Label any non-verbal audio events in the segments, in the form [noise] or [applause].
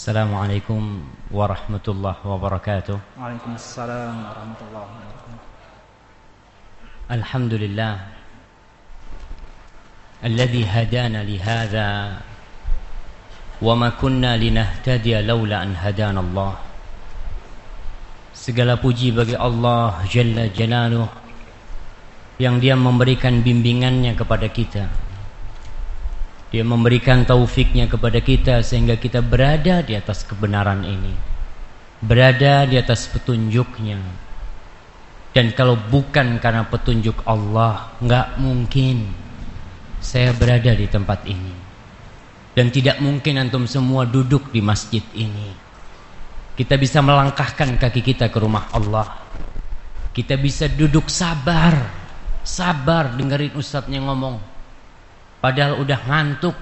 السلام عليكم ورحمة الله وبركاته وعليكم السلام ورحمة الله وبركاته الحمد لله الذي هدانا لهذا وما كنا لنهتدي لولا أن هدانا الله Segala puji bagi Allah Jalla Jalaluh yang dia memberikan bimbingannya kepada kita dia memberikan taufiknya kepada kita Sehingga kita berada di atas kebenaran ini Berada di atas petunjuknya Dan kalau bukan karena petunjuk Allah nggak mungkin Saya berada di tempat ini Dan tidak mungkin antum semua duduk di masjid ini kita bisa melangkahkan kaki kita ke rumah Allah. Kita bisa duduk sabar. Sabar dengerin ustadznya ngomong. Padahal udah ngantuk.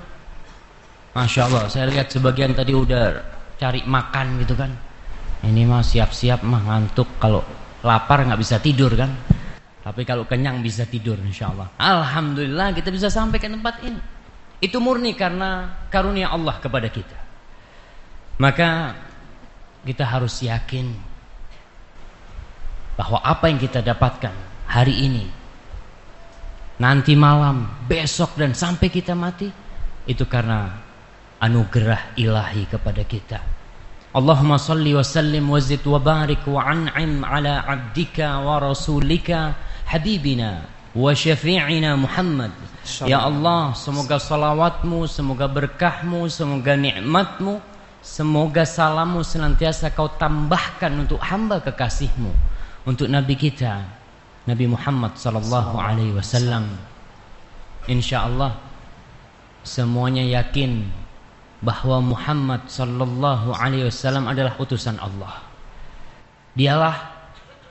Masya Allah, saya lihat sebagian tadi udah cari makan gitu kan. Ini mah siap-siap mah ngantuk. Kalau lapar nggak bisa tidur kan. Tapi kalau kenyang bisa tidur insya Allah. Alhamdulillah kita bisa sampai ke tempat ini. Itu murni karena karunia Allah kepada kita. Maka kita harus yakin bahwa apa yang kita dapatkan hari ini nanti malam, besok dan sampai kita mati itu karena anugerah ilahi kepada kita. Allahumma salli wa sallim wa zid wa barik wa an'im ala abdika wa rasulika habibina wa syafi'ina Muhammad. Ya Allah, semoga salawatmu, semoga berkahmu, semoga nikmatmu Semoga salammu senantiasa kau tambahkan untuk hamba kekasihmu Untuk Nabi kita Nabi Muhammad sallallahu alaihi wasallam Insyaallah semuanya yakin bahwa Muhammad sallallahu alaihi wasallam adalah utusan Allah. Dialah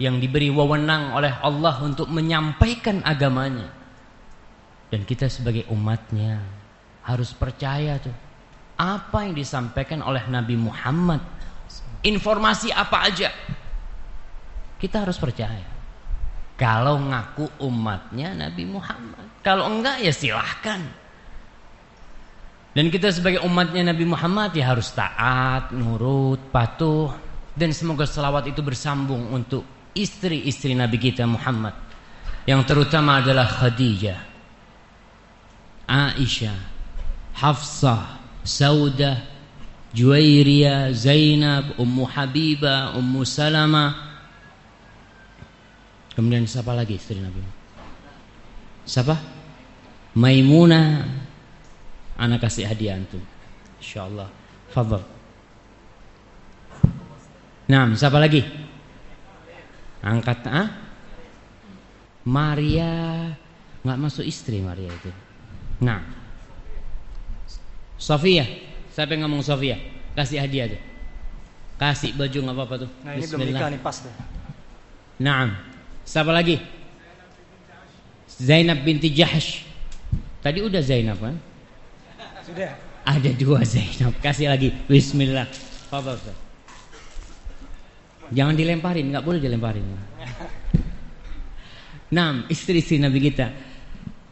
yang diberi wewenang oleh Allah untuk menyampaikan agamanya. Dan kita sebagai umatnya harus percaya tuh apa yang disampaikan oleh Nabi Muhammad informasi apa aja kita harus percaya kalau ngaku umatnya Nabi Muhammad. Kalau enggak ya silahkan. Dan kita sebagai umatnya Nabi Muhammad ya harus taat, nurut, patuh. Dan semoga selawat itu bersambung untuk istri-istri Nabi kita Muhammad. Yang terutama adalah Khadijah, Aisyah, Hafsah, Saudah, Juwairiyah, Zainab, Ummu Habibah, Ummu Salama. Kemudian siapa lagi istri Nabi? Siapa? Maimunah. Anak kasih hadiah antum. Insyaallah. Fadhal. Nah, siapa lagi? Angkat ah? Maria nggak masuk istri Maria itu. Nah, Sofia, siapa yang ngomong Sofia? Kasih hadiah aja. Kasih baju nggak apa-apa tuh. Nah, ini belum nikah nih pas tuh. Naam. Siapa lagi? Zainab binti Jahsh. Tadi udah Zainab kan? Sudah. Ada dua Zainab. Kasih lagi. Bismillah. Fadhal. Jangan dilemparin, nggak boleh dilemparin. [laughs] Naam, istri-istri Nabi kita.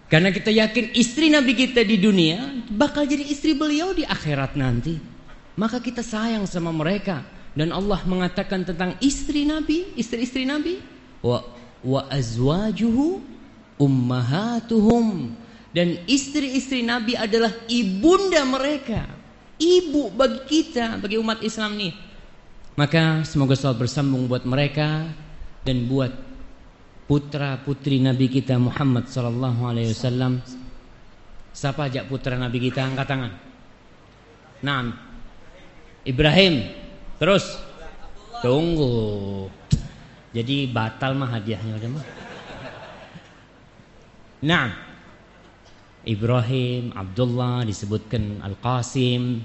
Karena kita yakin istri Nabi kita di dunia bakal jadi istri beliau di akhirat nanti. Maka kita sayang sama mereka dan Allah mengatakan tentang istri Nabi, istri-istri Nabi, wa wa azwajuhu ummahatuhum dan istri-istri Nabi adalah ibunda mereka, ibu bagi kita, bagi umat Islam nih. Maka semoga selalu bersambung buat mereka dan buat putra putri Nabi kita Muhammad sallallahu alaihi wasallam. Siapa aja putra Nabi kita angkat tangan? Naam. Ibrahim. Terus tunggu. Jadi batal mah hadiahnya udah mah. Naam. Ibrahim, Abdullah disebutkan Al-Qasim.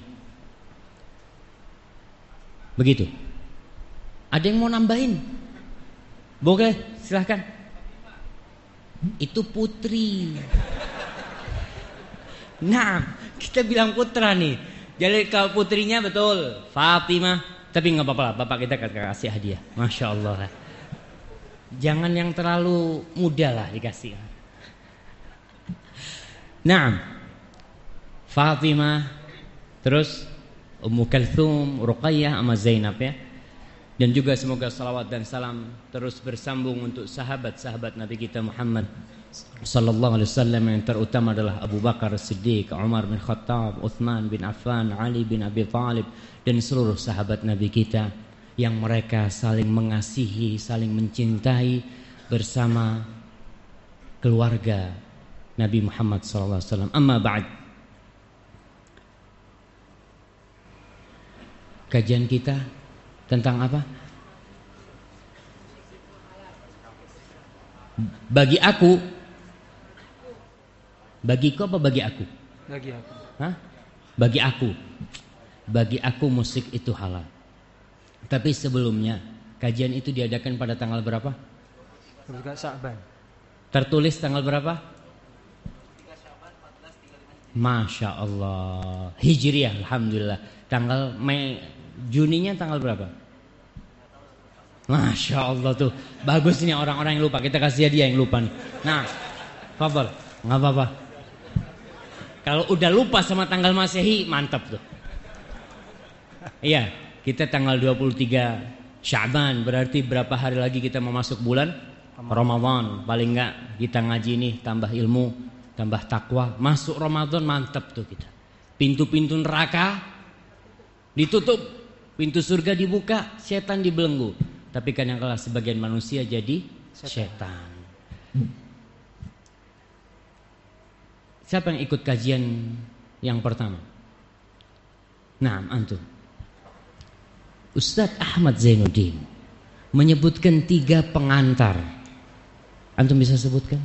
Begitu. Ada yang mau nambahin? Boleh, silahkan. Itu putri. Nah, kita bilang putra nih. Jadi kalau putrinya betul Fatimah, tapi nggak apa-apa bapak kita kasih hadiah. Masya Allah. Jangan yang terlalu muda lah dikasih. Nah, Fatimah, terus Ummu Kalthum, Ruqayyah sama Zainab ya. Dan juga semoga salawat dan salam terus bersambung untuk sahabat-sahabat Nabi kita Muhammad sallallahu alaihi wasallam yang terutama adalah Abu Bakar Siddiq, Umar bin Khattab, Uthman bin Affan, Ali bin Abi Thalib dan seluruh sahabat Nabi kita yang mereka saling mengasihi, saling mencintai bersama keluarga Nabi Muhammad wasallam. Amma ba'd. Kajian kita tentang apa? Bagi aku Bagiku apa bagi aku? Bagi aku. Hah? Bagi aku Bagi aku musik itu halal Tapi sebelumnya Kajian itu diadakan pada tanggal berapa? Tertulis tanggal berapa? Masya Allah. Hijriah Alhamdulillah. Tanggal Mei Juninya tanggal berapa? Masya Allah tuh. Bagus nih orang-orang yang lupa. Kita kasih dia yang lupa nih. Nah Fabel nggak apa-apa. Kalau udah lupa sama tanggal masehi Mantap tuh. Iya Kita tanggal 23 Syaban Berarti berapa hari lagi kita mau masuk bulan? Ramadan. Paling nggak kita ngaji nih Tambah ilmu Tambah takwa. Masuk Ramadan mantap tuh kita. Pintu-pintu neraka Ditutup Pintu surga dibuka Setan dibelenggu. Tapi kan yang kalah sebagian manusia jadi setan. Siapa yang ikut kajian yang pertama? Nah, antum. Ustadz Ahmad Zainuddin menyebutkan tiga pengantar. Antum bisa sebutkan?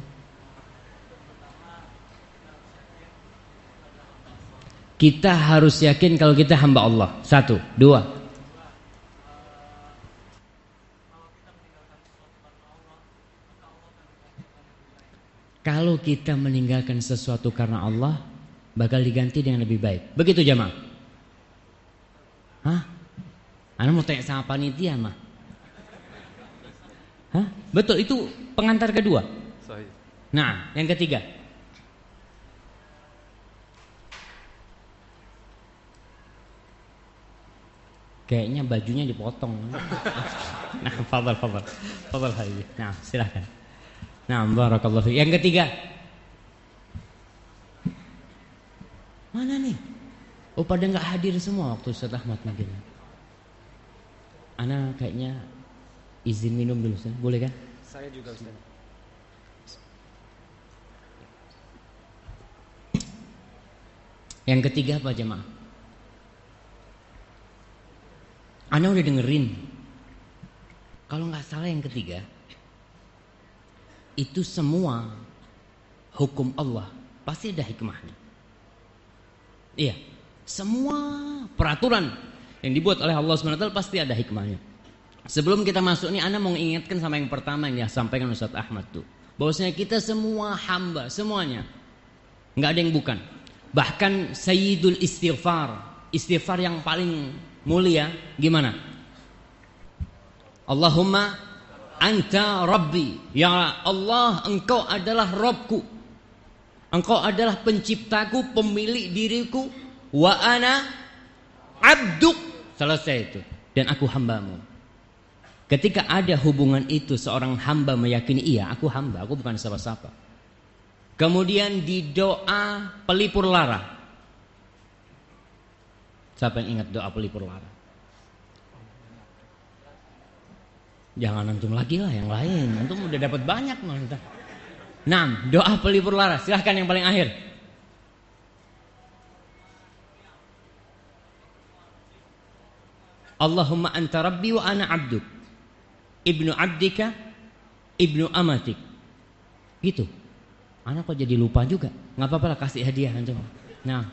Kita harus yakin kalau kita hamba Allah. Satu, dua, Kalau kita meninggalkan sesuatu karena Allah Bakal diganti dengan lebih baik Begitu jamaah Hah? Anda mau tanya sama panitia mah Hah? Betul itu pengantar kedua? Nah yang ketiga. Kayaknya bajunya dipotong. [laughs] Nah fadal fadal. Fadal Nah silahkan Nah, barakallahu Yang ketiga. Mana nih? Oh, pada nggak hadir semua waktu Ustaz Ahmad mungkin. Ana kayaknya izin minum dulu, Ustaz. Boleh kan? Saya juga, Ustaz. Yang ketiga apa jemaah? Ana udah dengerin. Kalau nggak salah yang ketiga, itu semua hukum Allah pasti ada hikmahnya. Iya, semua peraturan yang dibuat oleh Allah SWT pasti ada hikmahnya. Sebelum kita masuk nih, Anda mau ingatkan sama yang pertama yang disampaikan Ustaz Ahmad tuh. Bahwasanya kita semua hamba, semuanya. nggak ada yang bukan. Bahkan Sayyidul Istighfar, istighfar yang paling mulia, gimana? Allahumma Anta Rabbi Ya Allah engkau adalah Robku Engkau adalah penciptaku Pemilik diriku Wa ana abduk Selesai itu Dan aku hambamu Ketika ada hubungan itu Seorang hamba meyakini Iya aku hamba Aku bukan siapa-siapa Kemudian di doa pelipur lara Siapa yang ingat doa pelipur lara Jangan antum lagi lah yang lain. Antum udah dapat banyak mantap. Nah, doa pelipur lara. Silahkan yang paling akhir. Allahumma anta rabbi wa ana abduk. Ibnu abdika, ibnu amatik. Gitu. Anak kok jadi lupa juga. Nggak apa-apa lah kasih hadiah. Nah,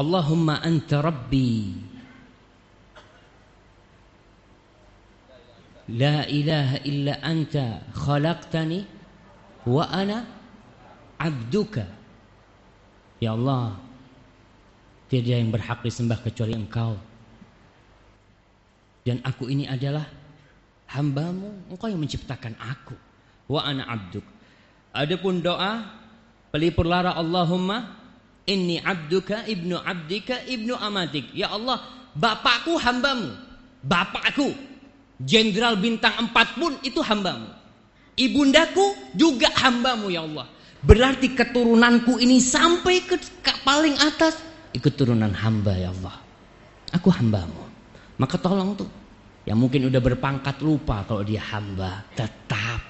Allahumma anta rabbi La ilaha illa anta khalaqtani wa ana abduka Ya Allah Tiada yang berhak disembah kecuali engkau Dan aku ini adalah hambamu Engkau yang menciptakan aku Wa ana abduk Adapun doa Pelipur lara Allahumma inni abduka ibnu abdika ibnu amatik. Ya Allah, bapakku hambamu. Bapakku. Jenderal bintang empat pun itu hambamu. Ibundaku juga hambamu ya Allah. Berarti keturunanku ini sampai ke, paling atas. Keturunan hamba ya Allah. Aku hambamu. Maka tolong tuh. Yang mungkin udah berpangkat lupa kalau dia hamba. Tetap.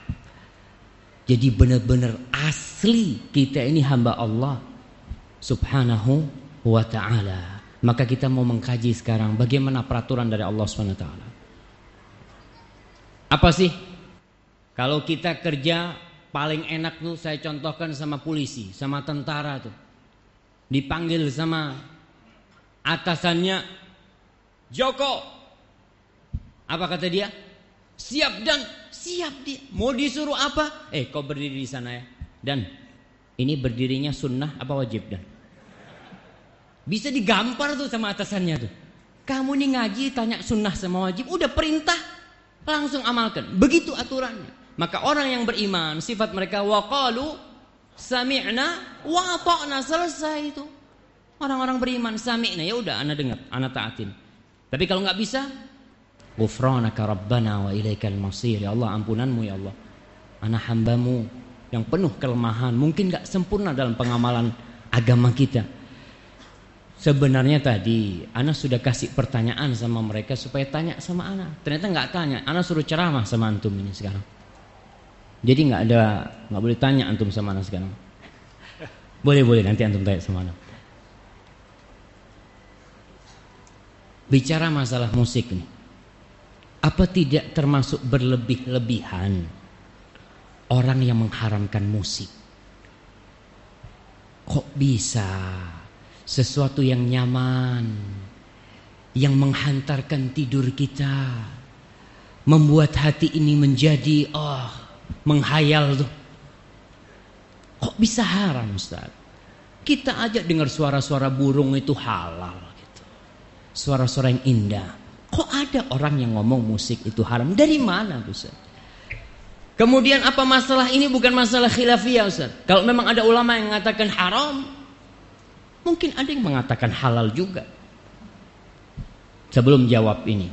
Jadi benar-benar asli kita ini hamba Allah. Subhanahu wa ta'ala. Maka kita mau mengkaji sekarang bagaimana peraturan dari Allah Subhanahu wa taala. Apa sih? Kalau kita kerja paling enak tuh saya contohkan sama polisi, sama tentara tuh. Dipanggil sama atasannya Joko. Apa kata dia? Siap dan siap dia. Mau disuruh apa? Eh, kau berdiri di sana ya. Dan ini berdirinya sunnah apa wajib dan? Bisa digampar tuh sama atasannya tuh. Kamu nih ngaji tanya sunnah sama wajib, udah perintah langsung amalkan. Begitu aturannya. Maka orang yang beriman sifat mereka waqalu sami'na wa ata'na selesai itu. Orang-orang beriman sami'na ya udah ana dengar, ana taatin. Tapi kalau nggak bisa Ghufranaka Rabbana wa ilaikal masir. Ya Allah ampunanmu ya Allah. Anak hambamu yang penuh kelemahan. Mungkin gak sempurna dalam pengamalan agama kita. Sebenarnya tadi Ana sudah kasih pertanyaan sama mereka supaya tanya sama Ana. Ternyata nggak tanya. Ana suruh ceramah sama antum ini sekarang. Jadi nggak ada nggak boleh tanya antum sama Ana sekarang. Boleh boleh nanti antum tanya sama Ana. Bicara masalah musik nih. Apa tidak termasuk berlebih-lebihan orang yang mengharamkan musik? Kok bisa sesuatu yang nyaman yang menghantarkan tidur kita membuat hati ini menjadi oh menghayal tuh. Kok bisa haram Ustaz? Kita aja dengar suara-suara burung itu halal gitu. Suara-suara yang indah. Kok ada orang yang ngomong musik itu haram? Dari mana Ustaz? Kemudian apa masalah ini? Bukan masalah khilafiyah Ustaz. Kalau memang ada ulama yang mengatakan haram, Mungkin ada yang mengatakan halal juga. Sebelum jawab ini,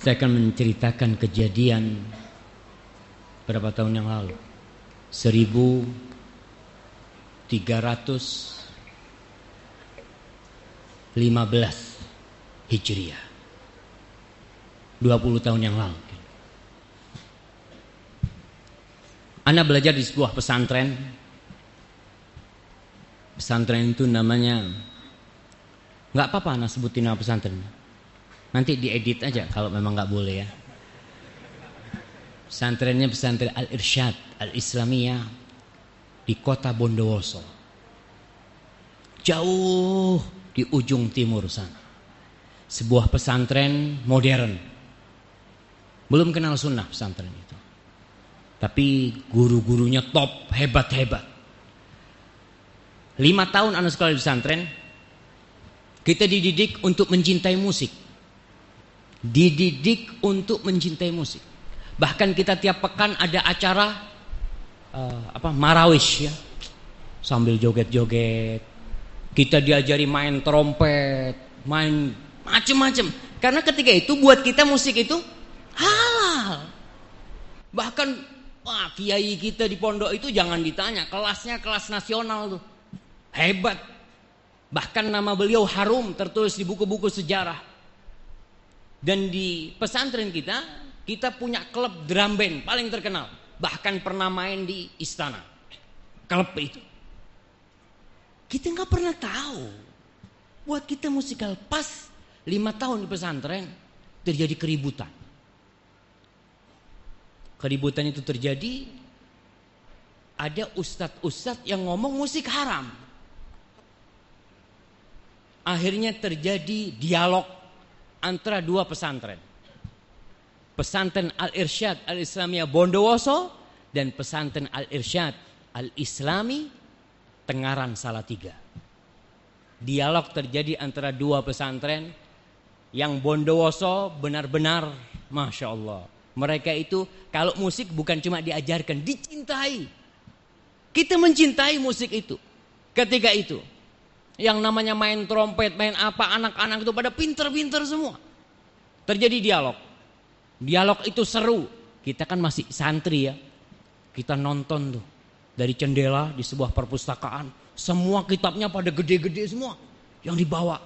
saya akan menceritakan kejadian berapa tahun yang lalu. 1315 Hijriah. 20 tahun yang lalu. Anda belajar di sebuah pesantren pesantren itu namanya nggak apa-apa anak sebutin nama pesantren nanti diedit aja kalau memang nggak boleh ya pesantrennya pesantren Al Irsyad Al Islamiyah di kota Bondowoso. Jauh di ujung timur sana. Sebuah pesantren modern. Belum kenal sunnah pesantren itu. Tapi guru-gurunya top hebat-hebat. Lima tahun anak sekolah di pesantren, kita dididik untuk mencintai musik. Dididik untuk mencintai musik. Bahkan kita tiap pekan ada acara uh, apa marawish ya, sambil joget-joget. Kita diajari main trompet, main macem-macem. Karena ketika itu buat kita musik itu halal. Bahkan wah kiai kita di pondok itu jangan ditanya, kelasnya kelas nasional tuh. Hebat. Bahkan nama beliau harum tertulis di buku-buku sejarah. Dan di pesantren kita, kita punya klub drum band paling terkenal. Bahkan pernah main di istana. Klub itu. Kita nggak pernah tahu. Buat kita musikal pas lima tahun di pesantren terjadi keributan. Keributan itu terjadi ada ustadz-ustadz yang ngomong musik haram akhirnya terjadi dialog antara dua pesantren. Pesantren Al-Irsyad Al-Islamiyah Bondowoso dan pesantren Al-Irsyad Al-Islami Tengaran Salatiga. Dialog terjadi antara dua pesantren yang Bondowoso benar-benar Masya Allah. Mereka itu kalau musik bukan cuma diajarkan, dicintai. Kita mencintai musik itu. Ketika itu. Yang namanya main trompet, main apa, anak-anak itu pada pinter-pinter semua. Terjadi dialog. Dialog itu seru. Kita kan masih santri ya. Kita nonton tuh. Dari jendela di sebuah perpustakaan. Semua kitabnya pada gede-gede semua. Yang dibawa.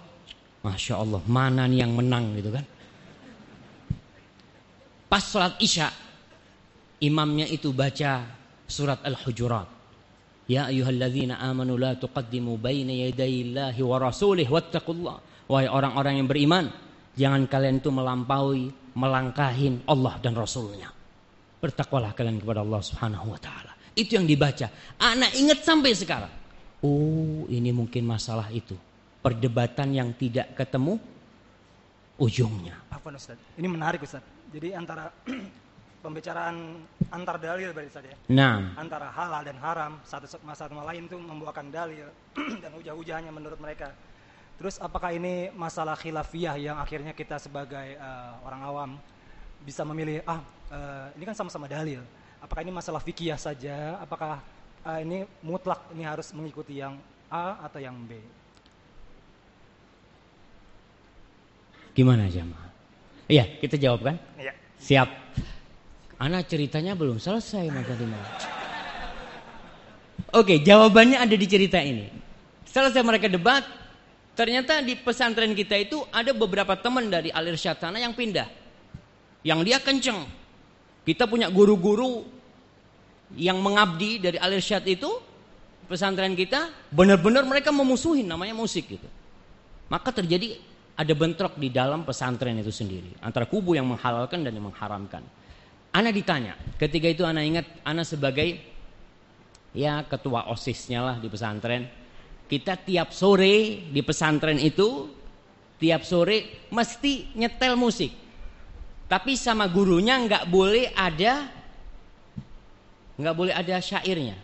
Masya Allah, mana nih yang menang gitu kan. Pas sholat isya, imamnya itu baca surat Al-Hujurat. Ya ayuhalladzina amanu la tuqaddimu baina yadayillahi wa rasulih wattaqullah. Wahai orang-orang yang beriman, jangan kalian itu melampaui, melangkahin Allah dan Rasulnya. Bertakwalah kalian kepada Allah Subhanahu wa taala. Itu yang dibaca. Anak ingat sampai sekarang. Oh, ini mungkin masalah itu. Perdebatan yang tidak ketemu ujungnya. Apa Ustaz? Ini menarik Ustaz. Jadi antara [clears throat] pembicaraan antar dalil berarti saja. Ya? Nah, Antara halal dan haram satu sama satu lain itu membawakan dalil [clears throat] dan hujah-hujahnya menurut mereka. Terus apakah ini masalah khilafiyah yang akhirnya kita sebagai uh, orang awam bisa memilih ah uh, ini kan sama-sama dalil. Apakah ini masalah fikih saja? Apakah uh, ini mutlak ini harus mengikuti yang A atau yang B? gimana jamaah? Iya, kita jawab kan? Iya. Siap. Anak ceritanya belum selesai Mas Adima. Oke, jawabannya ada di cerita ini. Selesai mereka debat, ternyata di pesantren kita itu ada beberapa teman dari alir syatana yang pindah. Yang dia kenceng. Kita punya guru-guru yang mengabdi dari alir syat itu, pesantren kita, benar-benar mereka memusuhin namanya musik gitu. Maka terjadi ada bentrok di dalam pesantren itu sendiri antara kubu yang menghalalkan dan yang mengharamkan. Ana ditanya, ketika itu Ana ingat Ana sebagai ya ketua OSISnya lah di pesantren. Kita tiap sore di pesantren itu tiap sore mesti nyetel musik. Tapi sama gurunya nggak boleh ada nggak boleh ada syairnya.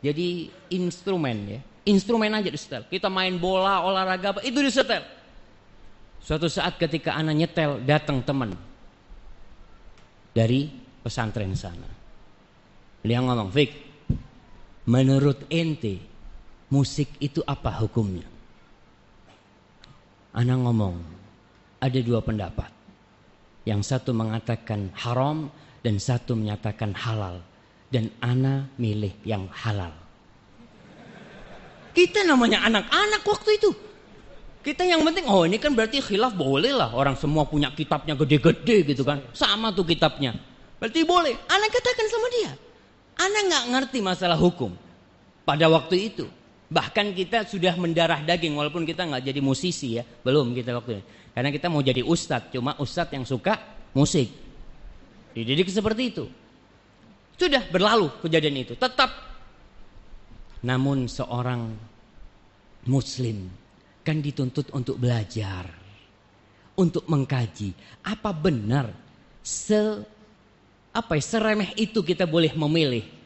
Jadi instrumen ya, instrumen aja disetel. Kita main bola, olahraga apa itu disetel Suatu saat ketika anak nyetel datang teman dari pesantren sana. Dia ngomong, Fik, menurut ente musik itu apa hukumnya? Anak ngomong, ada dua pendapat. Yang satu mengatakan haram dan satu menyatakan halal. Dan Ana milih yang halal. Kita namanya anak-anak waktu itu. Kita yang penting, oh ini kan berarti khilaf boleh lah. Orang semua punya kitabnya gede-gede gitu kan. Sama tuh kitabnya. Berarti boleh. Anak katakan sama dia. Anak nggak ngerti masalah hukum. Pada waktu itu. Bahkan kita sudah mendarah daging walaupun kita nggak jadi musisi ya. Belum kita waktu itu. Karena kita mau jadi ustadz. Cuma ustadz yang suka musik. Dididik seperti itu. Sudah berlalu kejadian itu. Tetap. Namun seorang muslim kan dituntut untuk belajar, untuk mengkaji. Apa benar se apa ya, seremeh itu kita boleh memilih?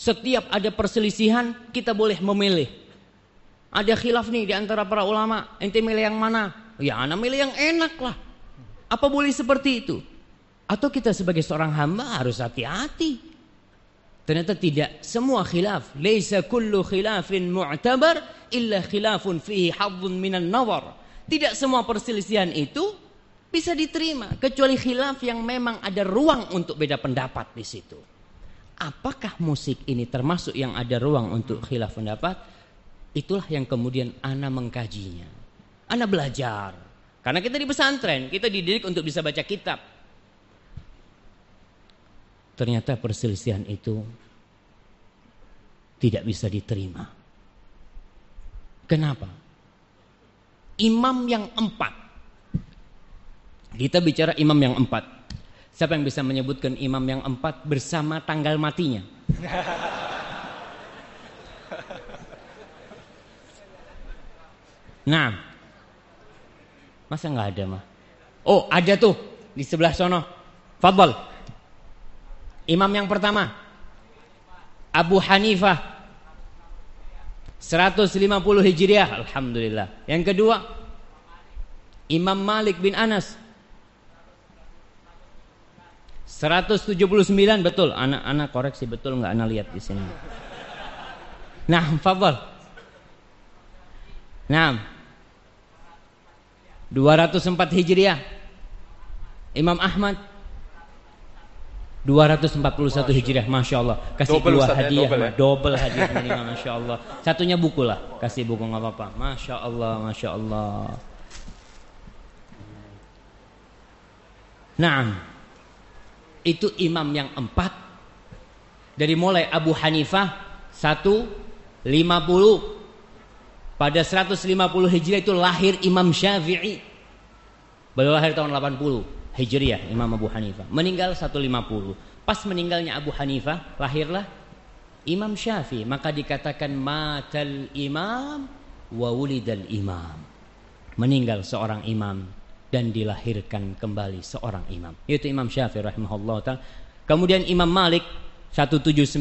Setiap ada perselisihan kita boleh memilih. Ada khilaf nih di antara para ulama, ente milih yang mana? Ya, anak milih yang enak lah. Apa boleh seperti itu? Atau kita sebagai seorang hamba harus hati-hati. Ternyata tidak semua khilaf. Laisa kullu khilafin mu'tabar illa khilafun fihi hadzun minan nawar. Tidak semua perselisihan itu bisa diterima kecuali khilaf yang memang ada ruang untuk beda pendapat di situ. Apakah musik ini termasuk yang ada ruang untuk khilaf pendapat? Itulah yang kemudian ana mengkajinya. Ana belajar. Karena kita di pesantren, kita dididik untuk bisa baca kitab. Ternyata perselisihan itu tidak bisa diterima. Kenapa? Imam yang empat. Kita bicara imam yang empat. Siapa yang bisa menyebutkan imam yang empat bersama tanggal matinya? Nah, masa nggak ada mah? Oh, ada tuh di sebelah sono. Fadl. Imam yang pertama Abu Hanifah 150 Hijriah Alhamdulillah Yang kedua Imam Malik bin Anas 179 betul anak-anak koreksi betul nggak anak lihat di sini Nah, fadal. Nah. 204 Hijriah. Imam Ahmad 241 Hijriah, Masya Allah. Kasih Double, dua Ustaz, ya, hadiah, double, ya. double hadiah minimal, Masya Allah. Satunya buku lah, kasih buku nggak apa-apa. Masya Allah, Masya Allah. Nah, itu imam yang empat dari mulai Abu Hanifah 150 pada 150 Hijriah itu lahir Imam Syafi'i. Beliau lahir tahun 80 Hijriah Imam Abu Hanifah. Meninggal 150. Pas meninggalnya Abu Hanifah lahirlah Imam Syafi'i. Maka dikatakan matal imam wa wulidal imam. Meninggal seorang imam dan dilahirkan kembali seorang imam. Yaitu Imam Syafi'i rahimahullah taala. Kemudian Imam Malik 179.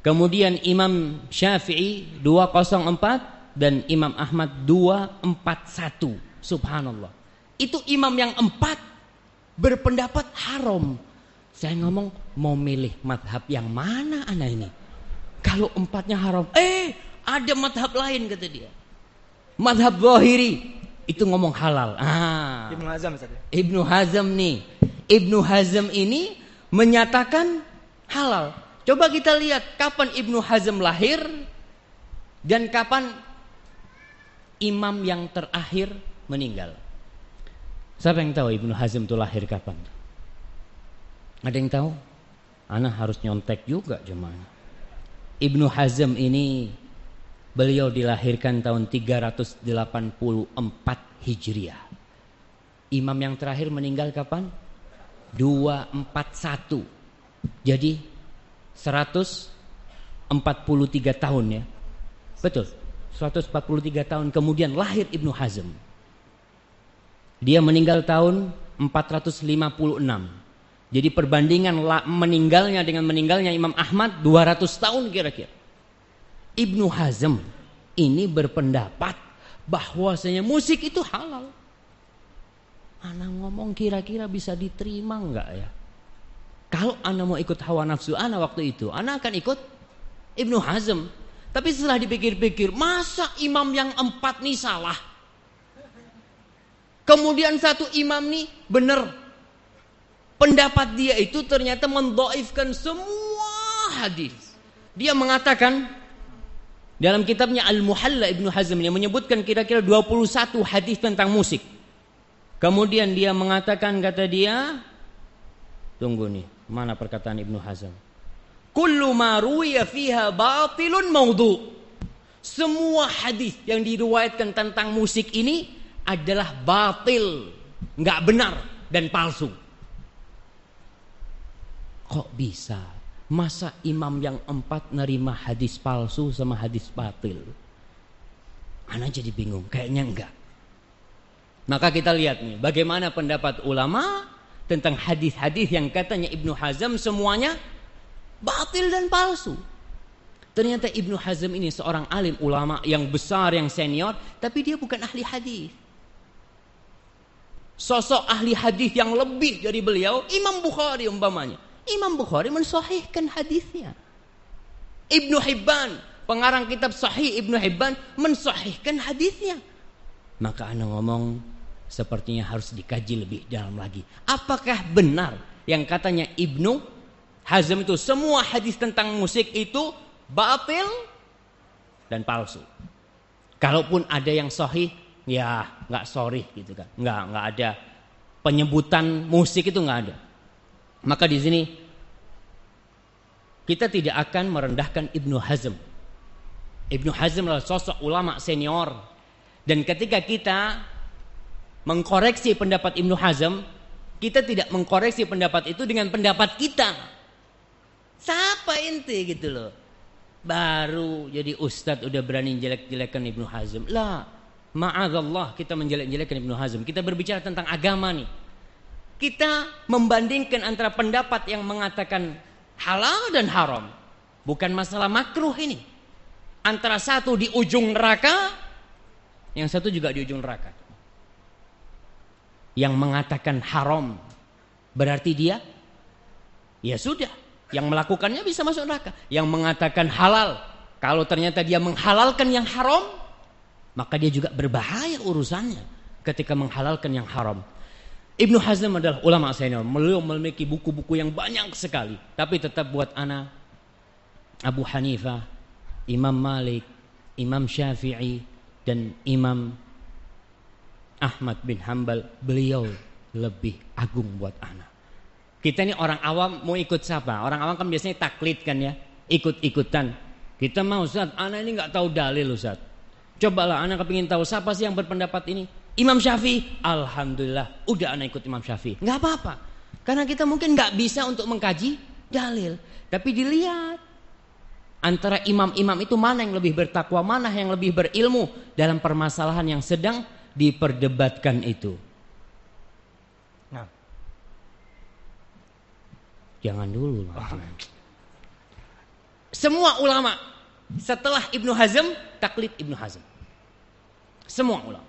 Kemudian Imam Syafi'i 204 dan Imam Ahmad 241. Subhanallah. Itu imam yang empat berpendapat haram. Saya ngomong mau milih madhab yang mana anak ini? Kalau empatnya haram, eh ada madhab lain kata dia. Madhab zahiri itu ngomong halal. Ah. Ibnu Hazm ya. Ibnu Hazm nih. Ibnu Hazm ini menyatakan halal. Coba kita lihat kapan Ibnu Hazm lahir dan kapan imam yang terakhir meninggal. Siapa yang tahu Ibnu Hazm itu lahir kapan? Ada yang tahu? Ana harus nyontek juga cuman. Ibnu Hazm ini beliau dilahirkan tahun 384 Hijriah. Imam yang terakhir meninggal kapan? 241. Jadi 143 tahun ya. Betul. 143 tahun kemudian lahir Ibnu Hazm. Dia meninggal tahun 456. Jadi perbandingan meninggalnya dengan meninggalnya Imam Ahmad 200 tahun kira-kira. Ibnu Hazm ini berpendapat bahwasanya musik itu halal. Anak ngomong kira-kira bisa diterima enggak ya? Kalau Anda mau ikut hawa nafsu Anda waktu itu, Anda akan ikut Ibnu Hazm. Tapi setelah dipikir-pikir, masa imam yang empat nih salah? Kemudian satu imam nih benar. Pendapat dia itu ternyata mendoifkan semua hadis. Dia mengatakan dalam kitabnya Al-Muhalla Ibnu Hazm yang menyebutkan kira-kira 21 hadis tentang musik. Kemudian dia mengatakan kata dia, tunggu nih, Mana perkataan Ibnu Hazm? Kullu ma ruwiya fiha batilun maudhu. Semua hadis yang diriwayatkan tentang musik ini adalah batil, nggak benar dan palsu. Kok bisa? Masa imam yang empat nerima hadis palsu sama hadis batil? Anak jadi bingung, kayaknya enggak. Maka kita lihat nih, bagaimana pendapat ulama tentang hadis-hadis yang katanya Ibnu Hazm semuanya batil dan palsu. Ternyata Ibnu Hazm ini seorang alim ulama yang besar, yang senior, tapi dia bukan ahli hadis. Sosok ahli hadis yang lebih dari beliau, Imam Bukhari umpamanya. Imam Bukhari mensahihkan hadisnya. Ibnu Hibban, pengarang kitab Sahih Ibnu Hibban mensahihkan hadisnya. Maka anda ngomong, sepertinya harus dikaji lebih dalam lagi. Apakah benar yang katanya Ibnu Hazm itu semua hadis tentang musik itu batil dan palsu. Kalaupun ada yang sahih, ya nggak sorry gitu kan, nggak nggak ada penyebutan musik itu nggak ada. Maka di sini kita tidak akan merendahkan Ibnu Hazm. Ibnu Hazm adalah sosok ulama senior dan ketika kita mengkoreksi pendapat Ibnu Hazm, kita tidak mengkoreksi pendapat itu dengan pendapat kita. Siapa ente gitu loh. Baru jadi ustadz udah berani jelek-jelekan Ibnu Hazm. Lah, ma'adallah kita menjelek-jelekan Ibnu Hazm. Kita berbicara tentang agama nih. Kita membandingkan antara pendapat yang mengatakan halal dan haram. Bukan masalah makruh ini. Antara satu di ujung neraka, yang satu juga di ujung neraka yang mengatakan haram berarti dia ya sudah yang melakukannya bisa masuk neraka yang mengatakan halal Kalau ternyata dia menghalalkan yang haram, maka dia juga berbahaya urusannya ketika menghalalkan yang haram. Ibnu Hazm adalah ulama senior. Beliau memiliki buku-buku yang banyak sekali. Tapi tetap buat anak Abu Hanifah, Imam Malik, Imam Syafi'i, dan Imam Ahmad bin Hambal. Beliau lebih agung buat anak. Kita ini orang awam mau ikut siapa? Orang awam kan biasanya taklid kan ya. Ikut-ikutan. Kita mau Ustaz, anak ini nggak tahu dalil Ustaz. Cobalah anak kepingin tahu siapa sih yang berpendapat ini. Imam Syafi'i, Alhamdulillah, udah anak ikut Imam Syafi'i. Nggak apa-apa. Karena kita mungkin nggak bisa untuk mengkaji dalil. Tapi dilihat antara imam-imam itu mana yang lebih bertakwa, mana yang lebih berilmu dalam permasalahan yang sedang diperdebatkan itu. Nah. Jangan dulu. Semua ulama setelah Ibnu Hazm, taklid Ibnu Hazm. Semua ulama.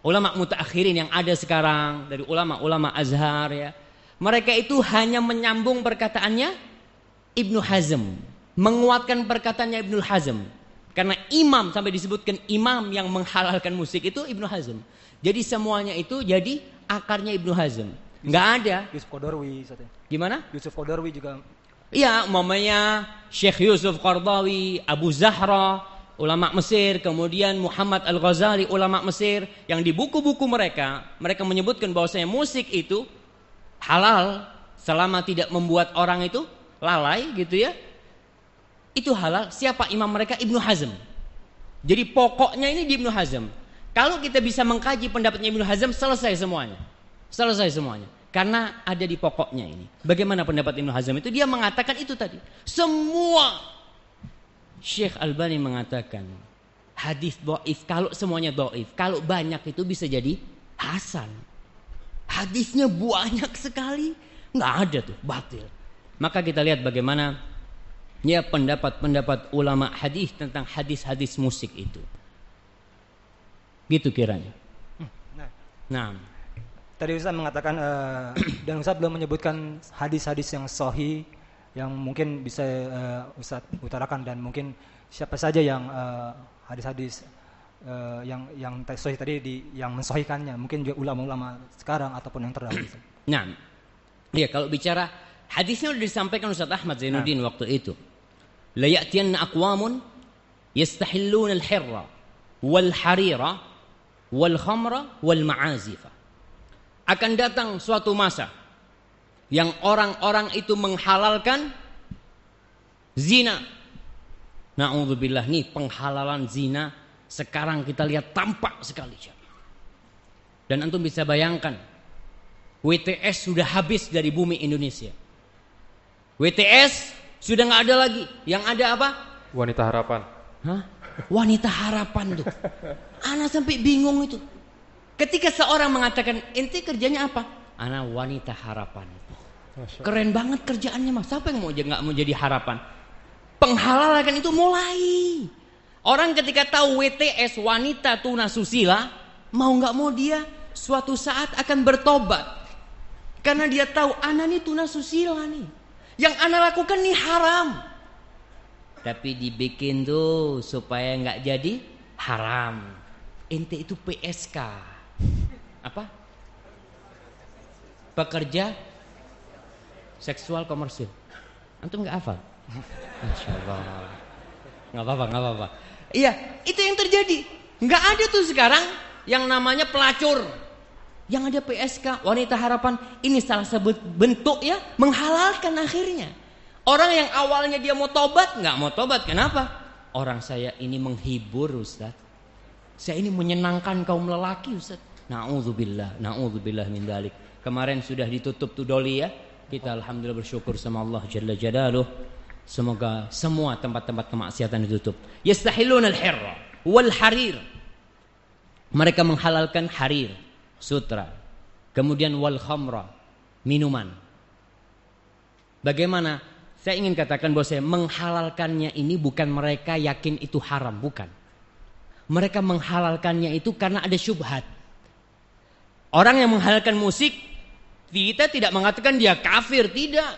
Ulama mutakhirin yang ada sekarang dari ulama-ulama Azhar ya. Mereka itu hanya menyambung perkataannya Ibnu Hazm, menguatkan perkataannya Ibnu Hazm. Karena imam sampai disebutkan imam yang menghalalkan musik itu Ibnu Hazm. Jadi semuanya itu jadi akarnya Ibnu Hazm. Enggak ada. Yusuf Kodorwi. Gimana? Yusuf Kodorwi juga Ya, umpamanya Syekh Yusuf Qardawi, Abu Zahra, ulama Mesir, kemudian Muhammad Al-Ghazali, ulama Mesir, yang di buku-buku mereka, mereka menyebutkan bahwasanya musik itu halal selama tidak membuat orang itu lalai gitu ya. Itu halal. Siapa imam mereka? Ibnu Hazm. Jadi pokoknya ini di Ibnu Hazm. Kalau kita bisa mengkaji pendapatnya Ibnu Hazm, selesai semuanya. Selesai semuanya. Karena ada di pokoknya ini. Bagaimana pendapat Ibnu Hazm itu? Dia mengatakan itu tadi. Semua Syekh Albani mengatakan hadis doif kalau semuanya doif, kalau banyak itu bisa jadi hasan. Hadisnya banyak sekali, nggak ada tuh batil. Maka kita lihat bagaimana ya pendapat-pendapat ulama hadis tentang hadis-hadis musik itu. Gitu kiranya. Nah. Tadi Ustaz mengatakan uh, dan Ustaz belum menyebutkan hadis-hadis yang sahih yang mungkin bisa uh, Ustaz utarakan dan mungkin siapa saja yang uh, hadis-hadis uh, yang yang sahih tadi di yang mensahihkannya mungkin juga ulama-ulama sekarang ataupun yang terdahulu. [clears throat] Nah, iya kalau bicara hadisnya sudah disampaikan Ustaz Ahmad Zainuddin nah. waktu itu. La ya'tiyanna aqwamun yastahilluna al-hirra wal harira wal khamra wal ma'azifa akan datang suatu masa yang orang-orang itu menghalalkan zina. Nauzubillah nih penghalalan zina sekarang kita lihat tampak sekali. Dan antum bisa bayangkan WTS sudah habis dari bumi Indonesia. WTS sudah nggak ada lagi. Yang ada apa? Wanita harapan. Hah? Wanita harapan tuh. [laughs] Anak sampai bingung itu. Ketika seorang mengatakan, ente kerjanya apa? Anak wanita harapan. Keren banget kerjaannya mas. Siapa yang mau nggak mau jadi harapan? Penghalalan itu mulai. Orang ketika tahu WTS wanita tuna susila, mau nggak mau dia suatu saat akan bertobat. Karena dia tahu anak ini tuna susila nih. Yang anak lakukan nih haram. Tapi dibikin tuh supaya nggak jadi haram. Ente itu PSK apa? Pekerja seksual komersil. Antum nggak hafal? Masya Allah. Nggak apa-apa, nggak apa-apa. Iya, itu yang terjadi. Nggak ada tuh sekarang yang namanya pelacur. Yang ada PSK, wanita harapan. Ini salah satu bentuk ya menghalalkan akhirnya. Orang yang awalnya dia mau tobat, nggak mau tobat. Kenapa? Orang saya ini menghibur Ustaz. Saya ini menyenangkan kaum lelaki Ustaz. Na'udzubillah, na'udzubillah min dalik. Kemarin sudah ditutup tuh doli ya. Kita alhamdulillah bersyukur sama Allah Jalla Jalaluh. Semoga semua tempat-tempat kemaksiatan ditutup. Yastahilun al-hirra wal harir. Mereka menghalalkan harir, sutra. Kemudian wal khamra, minuman. Bagaimana? Saya ingin katakan bahwa saya menghalalkannya ini bukan mereka yakin itu haram, bukan. Mereka menghalalkannya itu karena ada syubhat. Orang yang menghalalkan musik, kita tidak mengatakan dia kafir, tidak.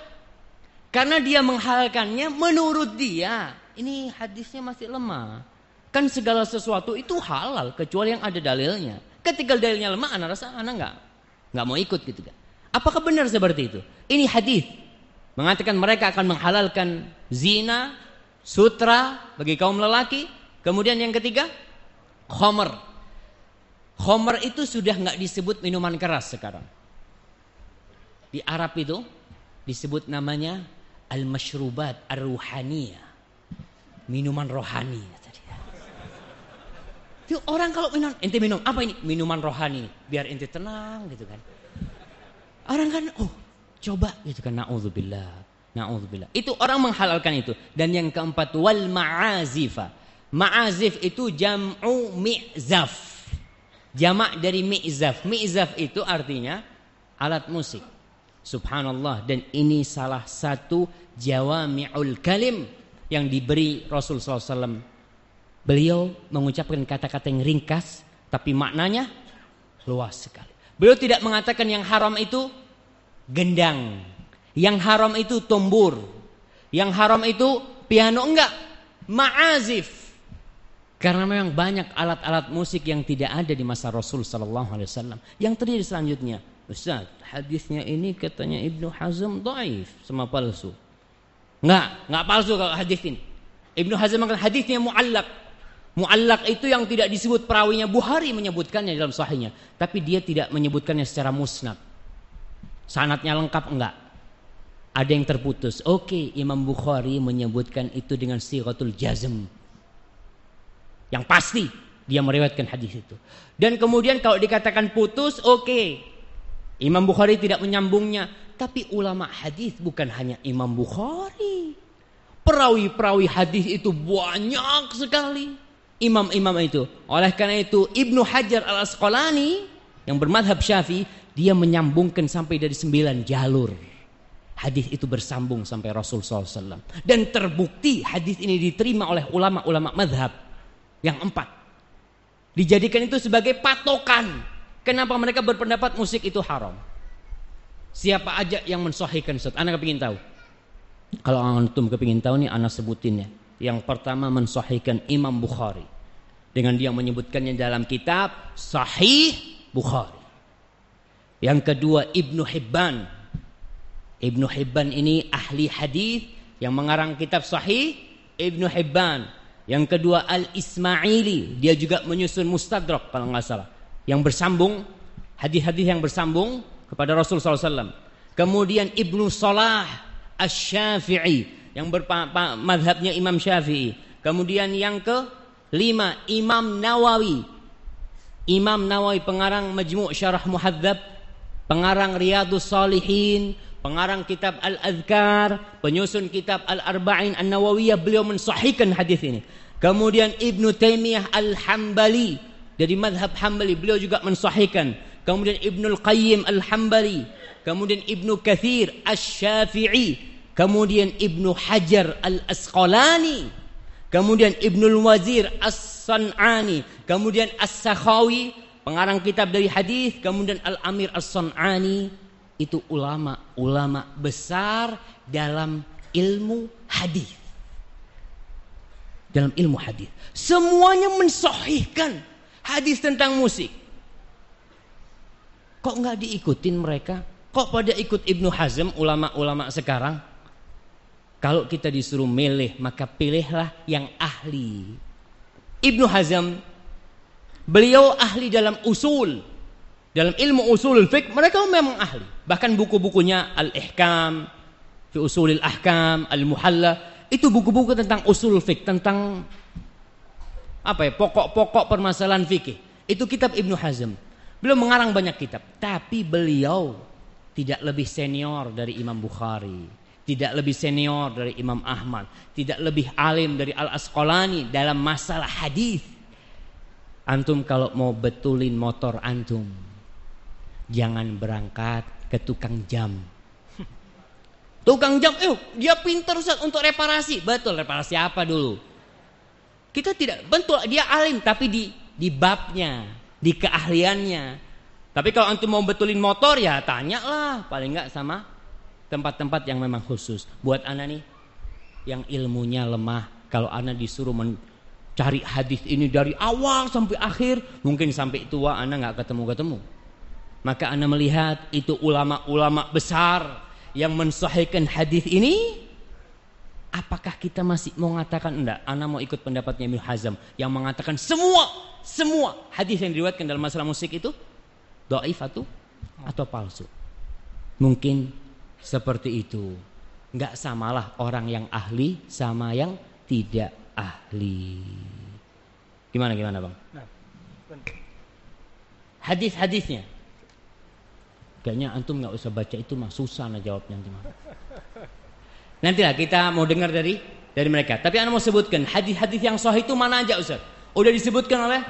Karena dia menghalalkannya menurut dia. ini hadisnya masih lemah. Kan segala sesuatu itu halal kecuali yang ada dalilnya. Ketika dalilnya lemah, anak rasa anak nggak nggak mau ikut gitu kan. Apakah benar seperti itu? Ini hadis mengatakan mereka akan menghalalkan zina, sutra bagi kaum lelaki. Kemudian yang ketiga, khomer. Khomer itu sudah nggak disebut minuman keras sekarang. Di Arab itu disebut namanya al-mashrubat ar-ruhaniyah. Minuman rohani. Itu orang kalau minum, ente minum apa ini? Minuman rohani, biar ente tenang gitu kan. Orang kan, oh coba gitu kan, naudzubillah, naudzubillah. Itu orang menghalalkan itu. Dan yang keempat wal ma'azifa. Ma'azif itu jam'u mi'zaf. Jamak dari mi'zaf. Mi'zaf itu artinya alat musik. Subhanallah dan ini salah satu jawami'ul kalim yang diberi Rasul SAW Beliau mengucapkan kata-kata yang ringkas tapi maknanya luas sekali. Beliau tidak mengatakan yang haram itu gendang, yang haram itu tombur, yang haram itu piano enggak, ma'azif. Karena memang banyak alat-alat musik yang tidak ada di masa Rasul sallallahu alaihi wasallam. Yang terjadi selanjutnya, Ustaz, hadisnya ini katanya Ibnu Hazm dhaif, sama palsu. Enggak, enggak palsu kalau hadis ini. Ibnu Hazm mengatakan hadisnya muallak, Muallak itu yang tidak disebut perawinya Bukhari menyebutkannya dalam sahihnya, tapi dia tidak menyebutkannya secara musnad. Sanatnya lengkap enggak? Ada yang terputus. Oke, Imam Bukhari menyebutkan itu dengan sighatul jazm. Yang pasti dia meriwayatkan hadis itu. Dan kemudian kalau dikatakan putus, oke. Imam Bukhari tidak menyambungnya, tapi ulama hadis bukan hanya Imam Bukhari. Perawi-perawi hadis itu banyak sekali imam-imam itu. Oleh karena itu Ibnu Hajar al Asqalani yang bermadhab syafi dia menyambungkan sampai dari sembilan jalur. Hadis itu bersambung sampai Rasul SAW. Dan terbukti hadis ini diterima oleh ulama-ulama madhab yang empat. Dijadikan itu sebagai patokan. Kenapa mereka berpendapat musik itu haram. Siapa aja yang mensohikan Ustaz? Anak kepingin tahu. Kalau antum kepingin tahu nih anak sebutin ya. Yang pertama mensohikan Imam Bukhari dengan dia menyebutkannya dalam kitab Sahih Bukhari. Yang kedua Ibnu Hibban. Ibnu Hibban ini ahli hadis yang mengarang kitab Sahih Ibnu Hibban. Yang kedua Al Ismaili, dia juga menyusun Mustadrak kalau nggak salah, yang bersambung hadis-hadis yang bersambung kepada Rasul SAW. Kemudian Ibnu Salah Asy-Syafi'i yang bermadhabnya Imam Syafi'i. Kemudian yang ke Lima, Imam Nawawi. Imam Nawawi pengarang Majmu' Syarah Muhadzab, pengarang Riyadus Salihin, pengarang kitab Al-Adhkar, penyusun kitab Al-Arba'in An-Nawawiyah, beliau mensahihkan hadis ini. Kemudian Ibnu Taimiyah Al-Hambali dari madhab Hambali, beliau juga mensahihkan. Kemudian Ibnu Al-Qayyim Al-Hambali, kemudian Ibnu Kathir Asy-Syafi'i, kemudian Ibnu Hajar Al-Asqalani, kemudian Ibnul Wazir As-San'ani, kemudian As-Sakhawi, pengarang kitab dari hadis, kemudian Al-Amir As-San'ani, itu ulama-ulama besar dalam ilmu hadis. Dalam ilmu hadis. Semuanya mensohihkan hadis tentang musik. Kok nggak diikutin mereka? Kok pada ikut Ibnu Hazm ulama-ulama sekarang? Kalau kita disuruh milih, maka pilihlah yang ahli. Ibnu Hazm, beliau ahli dalam usul. Dalam ilmu usul fiqh, mereka memang ahli. Bahkan buku-bukunya Al-Ihkam, Fi Usulil Ahkam, Al-Muhalla, itu buku-buku tentang usul fiqh, tentang apa ya, pokok-pokok permasalahan fikih. Itu kitab Ibnu Hazm. Beliau mengarang banyak kitab, tapi beliau tidak lebih senior dari Imam Bukhari tidak lebih senior dari Imam Ahmad, tidak lebih alim dari Al Asqalani dalam masalah hadis. Antum kalau mau betulin motor antum, jangan berangkat ke tukang jam. [laughs] Tukang jam, eh dia pintar Ustaz untuk reparasi. Betul, reparasi apa dulu? Kita tidak, betul dia alim tapi di di babnya, di keahliannya. Tapi kalau antum mau betulin motor ya tanyalah paling enggak sama tempat-tempat yang memang khusus buat anak nih yang ilmunya lemah Kalau Anda disuruh mencari hadis ini dari awal sampai akhir, mungkin sampai tua Anda nggak ketemu-ketemu. Maka Anda melihat itu ulama-ulama besar yang mensahihkan hadis ini. Apakah kita masih mau mengatakan enggak? Anda mau ikut pendapatnya Ibnu Hazm yang mengatakan semua semua hadis yang diriwayatkan dalam masalah musik itu dhaif atau atau palsu. Mungkin seperti itu. Enggak samalah orang yang ahli sama yang tidak ahli. Gimana gimana bang? Nah, Hadis-hadisnya. Kayaknya antum nggak usah baca itu mah susah nah jawabnya nanti mah. Nantilah kita mau dengar dari dari mereka. Tapi anda mau sebutkan hadis-hadis yang sahih itu mana aja Ustaz? Udah disebutkan oleh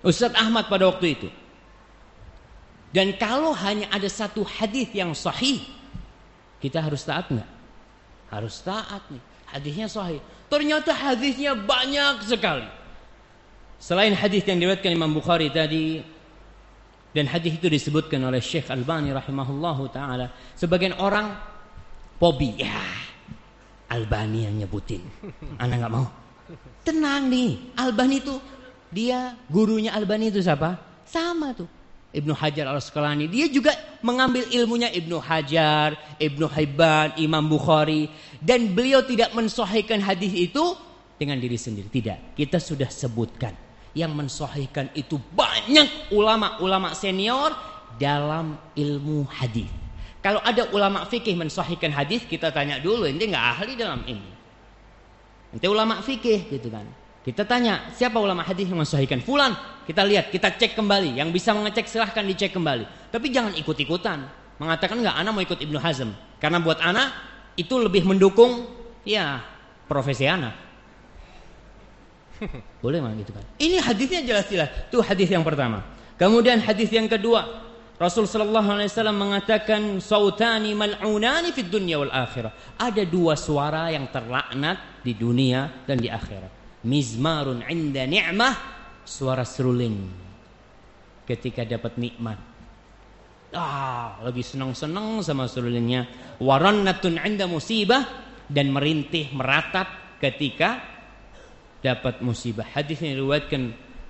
Ustaz Ahmad pada waktu itu. Dan kalau hanya ada satu hadis yang sahih, kita harus taat nggak? Harus taat nih. Hadisnya sahih. Ternyata hadisnya banyak sekali. Selain hadis yang diriwayatkan Imam Bukhari tadi dan hadis itu disebutkan oleh Syekh Albani rahimahullahu taala, sebagian orang pobi, ya Albani yang nyebutin. Anak nggak mau. Tenang nih, Albani itu dia gurunya Albani itu siapa? Sama tuh. Ibnu Hajar al Asqalani dia juga mengambil ilmunya Ibnu Hajar, Ibnu Hibban, Imam Bukhari dan beliau tidak mensahihkan hadis itu dengan diri sendiri. Tidak, kita sudah sebutkan yang mensahihkan itu banyak ulama-ulama senior dalam ilmu hadis. Kalau ada ulama fikih mensahihkan hadis, kita tanya dulu, ini nggak ahli dalam ini. Nanti ulama fikih gitu kan. Kita tanya, siapa ulama hadis yang mensahihkan? Fulan. Kita lihat, kita cek kembali. Yang bisa mengecek silahkan dicek kembali. Tapi jangan ikut-ikutan. Mengatakan enggak, Ana mau ikut Ibnu Hazm. Karena buat Ana itu lebih mendukung ya profesi Ana. [laughs] Boleh mah gitu kan. Ini hadisnya jelas-jelas. Itu hadis yang pertama. Kemudian hadis yang kedua, Rasul sallallahu alaihi wasallam mengatakan sautani mal'unani fid dunya wal akhirah. Ada dua suara yang terlaknat di dunia dan di akhirat. Mizmarun inda ni'mah suara seruling ketika dapat nikmat. Ah lagi senang-senang sama serulingnya. Warannatun inda musibah dan merintih meratap ketika dapat musibah. Hadis ini diriwayatkan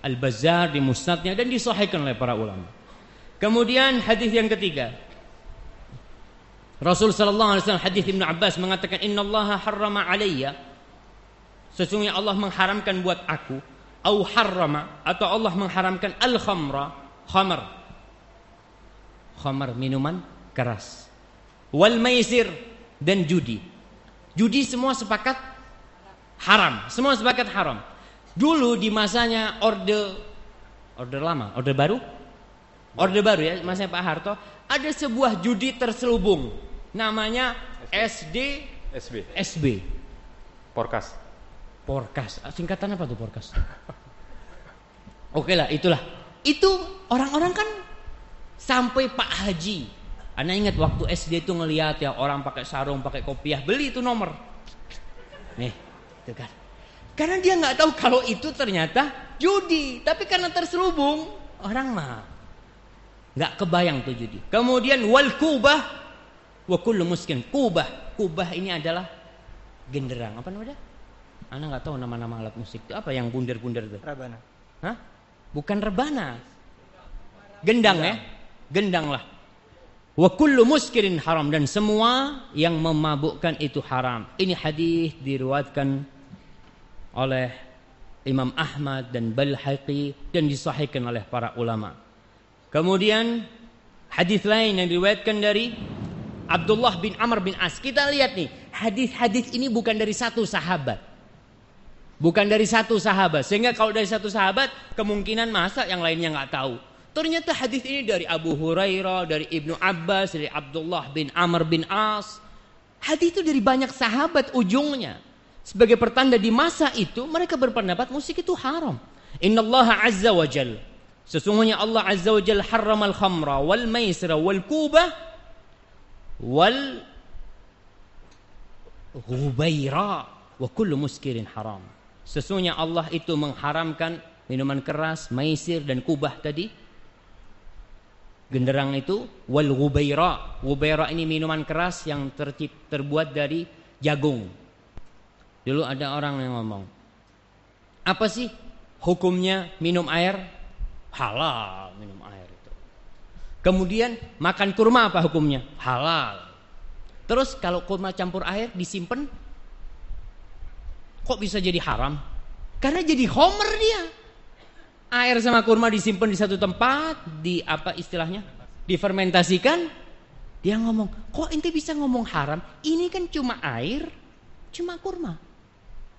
Al-Bazzar di musnadnya dan disahihkan oleh para ulama kemudian hadis yang ketiga. Rasul sallallahu alaihi wasallam hadis Ibnu Abbas mengatakan innallaha harrama alayya. Sesungguhnya Allah mengharamkan buat aku au harrama atau Allah mengharamkan al khamra khamar. Khamar minuman keras. Wal maisir dan judi. Judi semua sepakat haram semua sepakat haram. Dulu di masanya orde orde lama orde baru orde baru ya masanya Pak Harto ada sebuah judi terselubung namanya SD SB SB Porkas Porkas. Singkatan apa tuh porkas? [laughs] Oke lah, itulah. Itu orang-orang kan sampai Pak Haji. Anda ingat waktu SD itu ngelihat ya orang pakai sarung, pakai kopiah, beli itu nomor. Nih, itu kan. Karena dia nggak tahu kalau itu ternyata judi, tapi karena terselubung orang mah nggak kebayang tuh judi. Kemudian wal kubah wa kullu muskin. Kubah, kubah ini adalah genderang. Apa namanya? Anda nggak tahu nama-nama alat musik itu apa yang bundar-bundar itu? Rebana. Hah? Bukan rebana. Gendang, ya? Gendang lah. Wa kullu muskirin haram dan semua yang memabukkan itu haram. Ini hadis diriwayatkan oleh Imam Ahmad dan Balhaqi dan disahihkan oleh para ulama. Kemudian hadis lain yang diriwayatkan dari Abdullah bin Amr bin As. Kita lihat nih, hadis-hadis ini bukan dari satu sahabat. Bukan dari satu sahabat. Sehingga kalau dari satu sahabat kemungkinan masa yang lainnya nggak tahu. Ternyata hadis ini dari Abu Hurairah, dari Ibnu Abbas, dari Abdullah bin Amr bin As. Hadis itu dari banyak sahabat ujungnya. Sebagai pertanda di masa itu mereka berpendapat musik itu haram. Inna Allah Azza wa Jal. Sesungguhnya Allah Azza wa Jal haram al-khamra wal maisra wal kubah wal ghubaira wa kullu muskirin haram. Sesungguhnya Allah itu mengharamkan minuman keras, maisir dan kubah tadi. Genderang itu wal gubaira. Gubaira ini minuman keras yang tercip, terbuat dari jagung. Dulu ada orang yang ngomong, apa sih hukumnya minum air? Halal minum air itu. Kemudian makan kurma apa hukumnya? Halal. Terus kalau kurma campur air disimpan, kok bisa jadi haram? Karena jadi homer dia. Air sama kurma disimpan di satu tempat, di apa istilahnya? Difermentasikan. Dia ngomong, kok ente bisa ngomong haram? Ini kan cuma air, cuma kurma.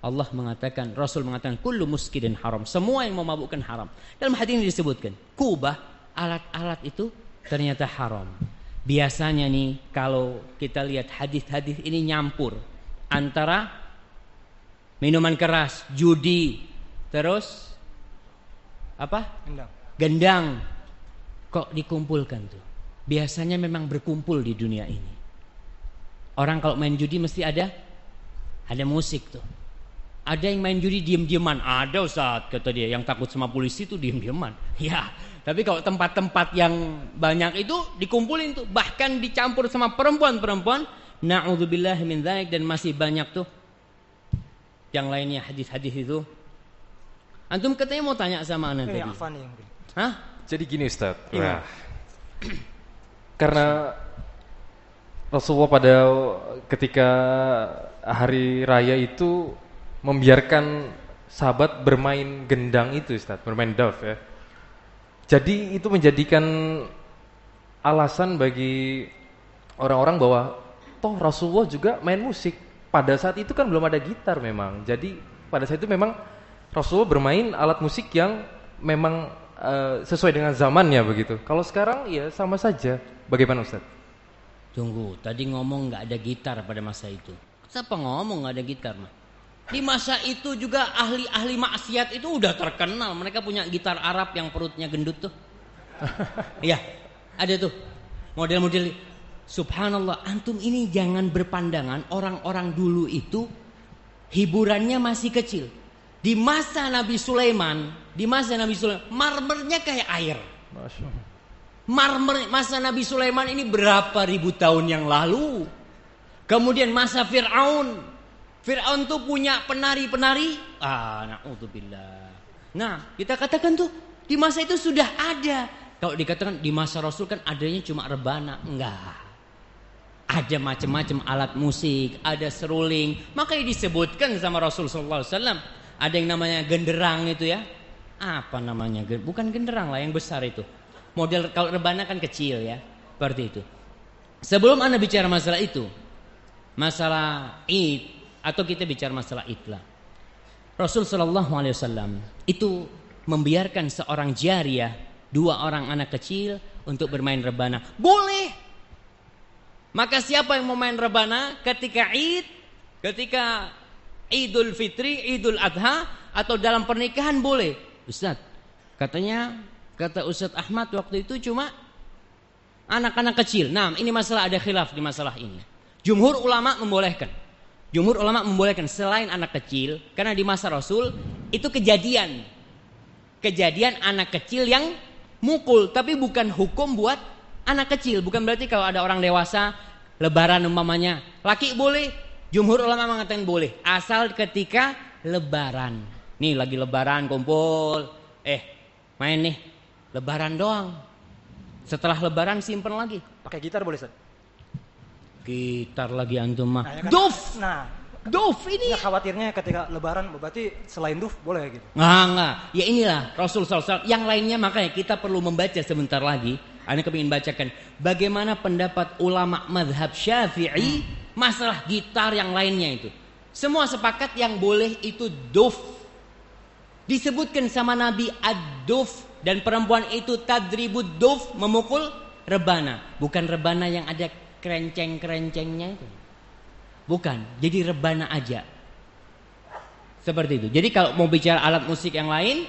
Allah mengatakan, Rasul mengatakan, kullu muskidin haram. Semua yang memabukkan haram. Dalam hadis ini disebutkan, kubah, alat-alat itu ternyata haram. Biasanya nih, kalau kita lihat hadis-hadis ini nyampur antara minuman keras, judi, terus apa? Gendang. Gendang. Kok dikumpulkan tuh? Biasanya memang berkumpul di dunia ini. Orang kalau main judi mesti ada ada musik tuh. Ada yang main judi diem-dieman. Ada Ustaz kata dia yang takut sama polisi itu diem-dieman. [laughs] Ya, tapi kalau tempat-tempat yang banyak itu dikumpulin tuh, bahkan dicampur sama perempuan-perempuan. Nauzubillah min dzalik dan masih banyak tuh yang lainnya hadis-hadis itu. Antum katanya mau tanya sama anak tadi. Afan yang Hah? Jadi gini Ustaz. Iya. Nah, karena Rasulullah pada ketika hari raya itu membiarkan sahabat bermain gendang itu Ustaz, bermain dove ya. Jadi itu menjadikan alasan bagi orang-orang bahwa toh Rasulullah juga main musik. Pada saat itu kan belum ada gitar memang. Jadi pada saat itu memang Rasulullah bermain alat musik yang memang eh, sesuai dengan zamannya begitu. Kalau sekarang ya sama saja. Bagaimana Ustaz? Tunggu, tadi ngomong nggak ada gitar pada masa itu. Siapa ngomong nggak ada gitar mah? Di masa itu juga ahli-ahli maksiat itu udah terkenal. Mereka punya gitar Arab yang perutnya gendut tuh. [laughs] Iya, ada tuh model-model. Subhanallah, antum ini jangan berpandangan orang-orang dulu itu hiburannya masih kecil. Di masa Nabi Sulaiman, di masa Nabi Sulaiman, marmernya kayak air. Marmer masa Nabi Sulaiman ini berapa ribu tahun yang lalu. Kemudian masa Fir'aun. Fir'aun tuh punya penari-penari. Ah, na'udzubillah. Nah, kita katakan tuh di masa itu sudah ada. Kalau dikatakan di masa Rasul kan adanya cuma rebana. Enggak. Ada macam-macam alat musik, ada seruling. Makanya disebutkan sama Rasul sallallahu ada yang namanya genderang itu ya. Apa namanya? Bukan genderang lah yang besar itu. Model kalau rebana kan kecil ya. Seperti itu. Sebelum Anda bicara masalah itu, masalah Id atau kita bicara masalah Id lah. Rasul sallallahu alaihi wasallam itu membiarkan seorang jariah, dua orang anak kecil untuk bermain rebana. Boleh. Maka siapa yang mau main rebana ketika Id, ketika Idul Fitri, Idul Adha atau dalam pernikahan boleh. Ustaz, katanya kata Ustaz Ahmad waktu itu cuma anak-anak kecil. Nah, ini masalah ada khilaf di masalah ini. Jumhur ulama membolehkan. Jumhur ulama membolehkan selain anak kecil karena di masa Rasul itu kejadian. Kejadian anak kecil yang mukul, tapi bukan hukum buat anak kecil. Bukan berarti kalau ada orang dewasa lebaran umpamanya, laki boleh, jumhur ulama mengatakan boleh, asal ketika lebaran. Nih lagi lebaran kumpul, eh main nih, lebaran doang. Setelah lebaran simpen lagi. Pakai gitar boleh, Ustaz? Gitar lagi antum mah. Nah, ya kan? Duf, Nah, duf ini. ini khawatirnya ketika lebaran berarti selain duf boleh gitu. Nggak, nggak. Ya inilah Rasul SAW. Yang lainnya makanya kita perlu membaca sebentar lagi. Anda kepingin bacakan. Bagaimana pendapat ulama madhab syafi'i. Masalah gitar yang lainnya itu. Semua sepakat yang boleh itu duf. Disebutkan sama Nabi ad-duf. Dan perempuan itu tadribud duf. Memukul rebana. Bukan rebana yang ada kerenceng-kerencengnya itu. Bukan. Jadi rebana aja. Seperti itu. Jadi kalau mau bicara alat musik yang lain,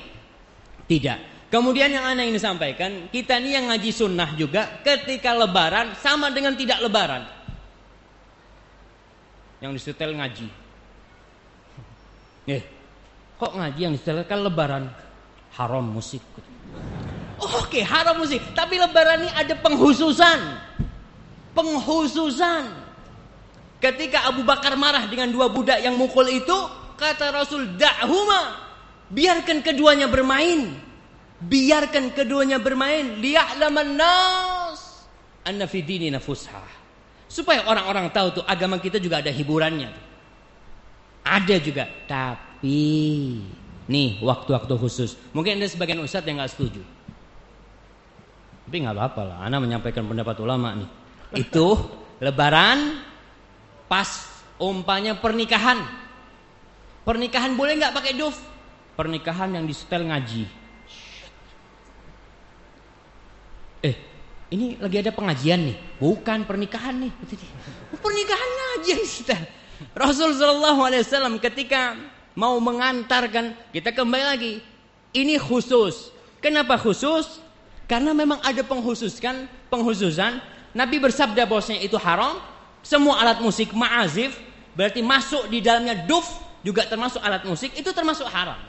tidak. Kemudian yang anak ini sampaikan, kita ini yang ngaji sunnah juga ketika lebaran sama dengan tidak lebaran. Yang disetel ngaji. Eh, kok ngaji yang disetel kan lebaran? Haram musik. Oke, haram musik. Tapi lebaran ini ada penghususan. Penghususan. Ketika Abu Bakar marah dengan dua budak yang mukul itu, kata Rasul, "Da'huma." Biarkan keduanya bermain. Biarkan keduanya bermain. Liya'laman nas anna fi dinina. Supaya orang-orang tahu tuh agama kita juga ada hiburannya. Ada juga, tapi nih waktu-waktu khusus. Mungkin ada sebagian ustadz yang nggak setuju. Tapi nggak apa-apa lah. Anda menyampaikan pendapat ulama nih. Itu Lebaran pas umpanya pernikahan. Pernikahan boleh nggak pakai duf? Pernikahan yang di setel ngaji. Eh, ini lagi ada pengajian nih, bukan pernikahan nih. Pernikahan ngaji setel. Rasul Shallallahu Alaihi Wasallam ketika mau mengantarkan kita kembali lagi, ini khusus. Kenapa khusus? Karena memang ada penghususkan, penghususan. Nabi bersabda bahwasanya itu haram. Semua alat musik ma'azif berarti masuk di dalamnya duf juga termasuk alat musik itu termasuk haram.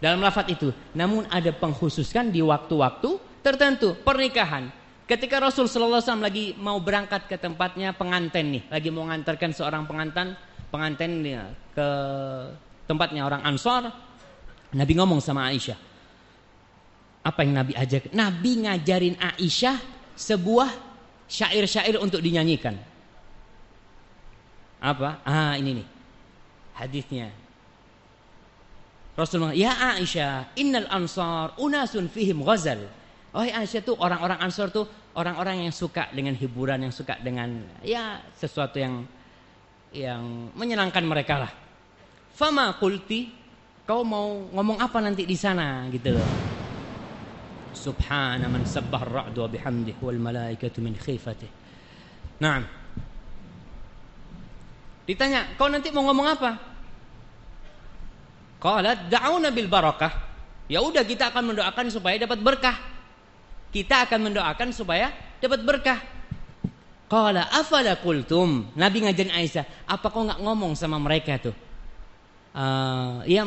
Dalam lafat itu. Namun ada penghususkan di waktu-waktu tertentu pernikahan. Ketika Rasul Sallallahu Alaihi lagi mau berangkat ke tempatnya pengantin nih, lagi mau mengantarkan seorang pengantin pengantin ke tempatnya orang Ansor, Nabi ngomong sama Aisyah, apa yang Nabi ajak? Nabi ngajarin Aisyah sebuah syair-syair untuk dinyanyikan. Apa? Ah, ini nih. Hadisnya. Rasulullah, "Ya Aisyah, innal ansar unasun fihim ghazal." Oh Aisyah tuh orang-orang Ansor tuh orang-orang yang suka dengan hiburan, yang suka dengan ya sesuatu yang yang menyenangkan mereka lah. Fama kulti, kau mau ngomong apa nanti di sana gitu loh. Sabbah ar-ra'du wa bihamdih wal malaikatu min khifatih. Nah. Ditanya, kau nanti mau ngomong apa? Qalat da'una bil barakah. Ya udah kita akan mendoakan supaya dapat berkah. Kita akan mendoakan supaya dapat berkah. Qala afala kultum. Nabi ngajarin Aisyah, apa kau nggak ngomong sama mereka tuh? Uh, ya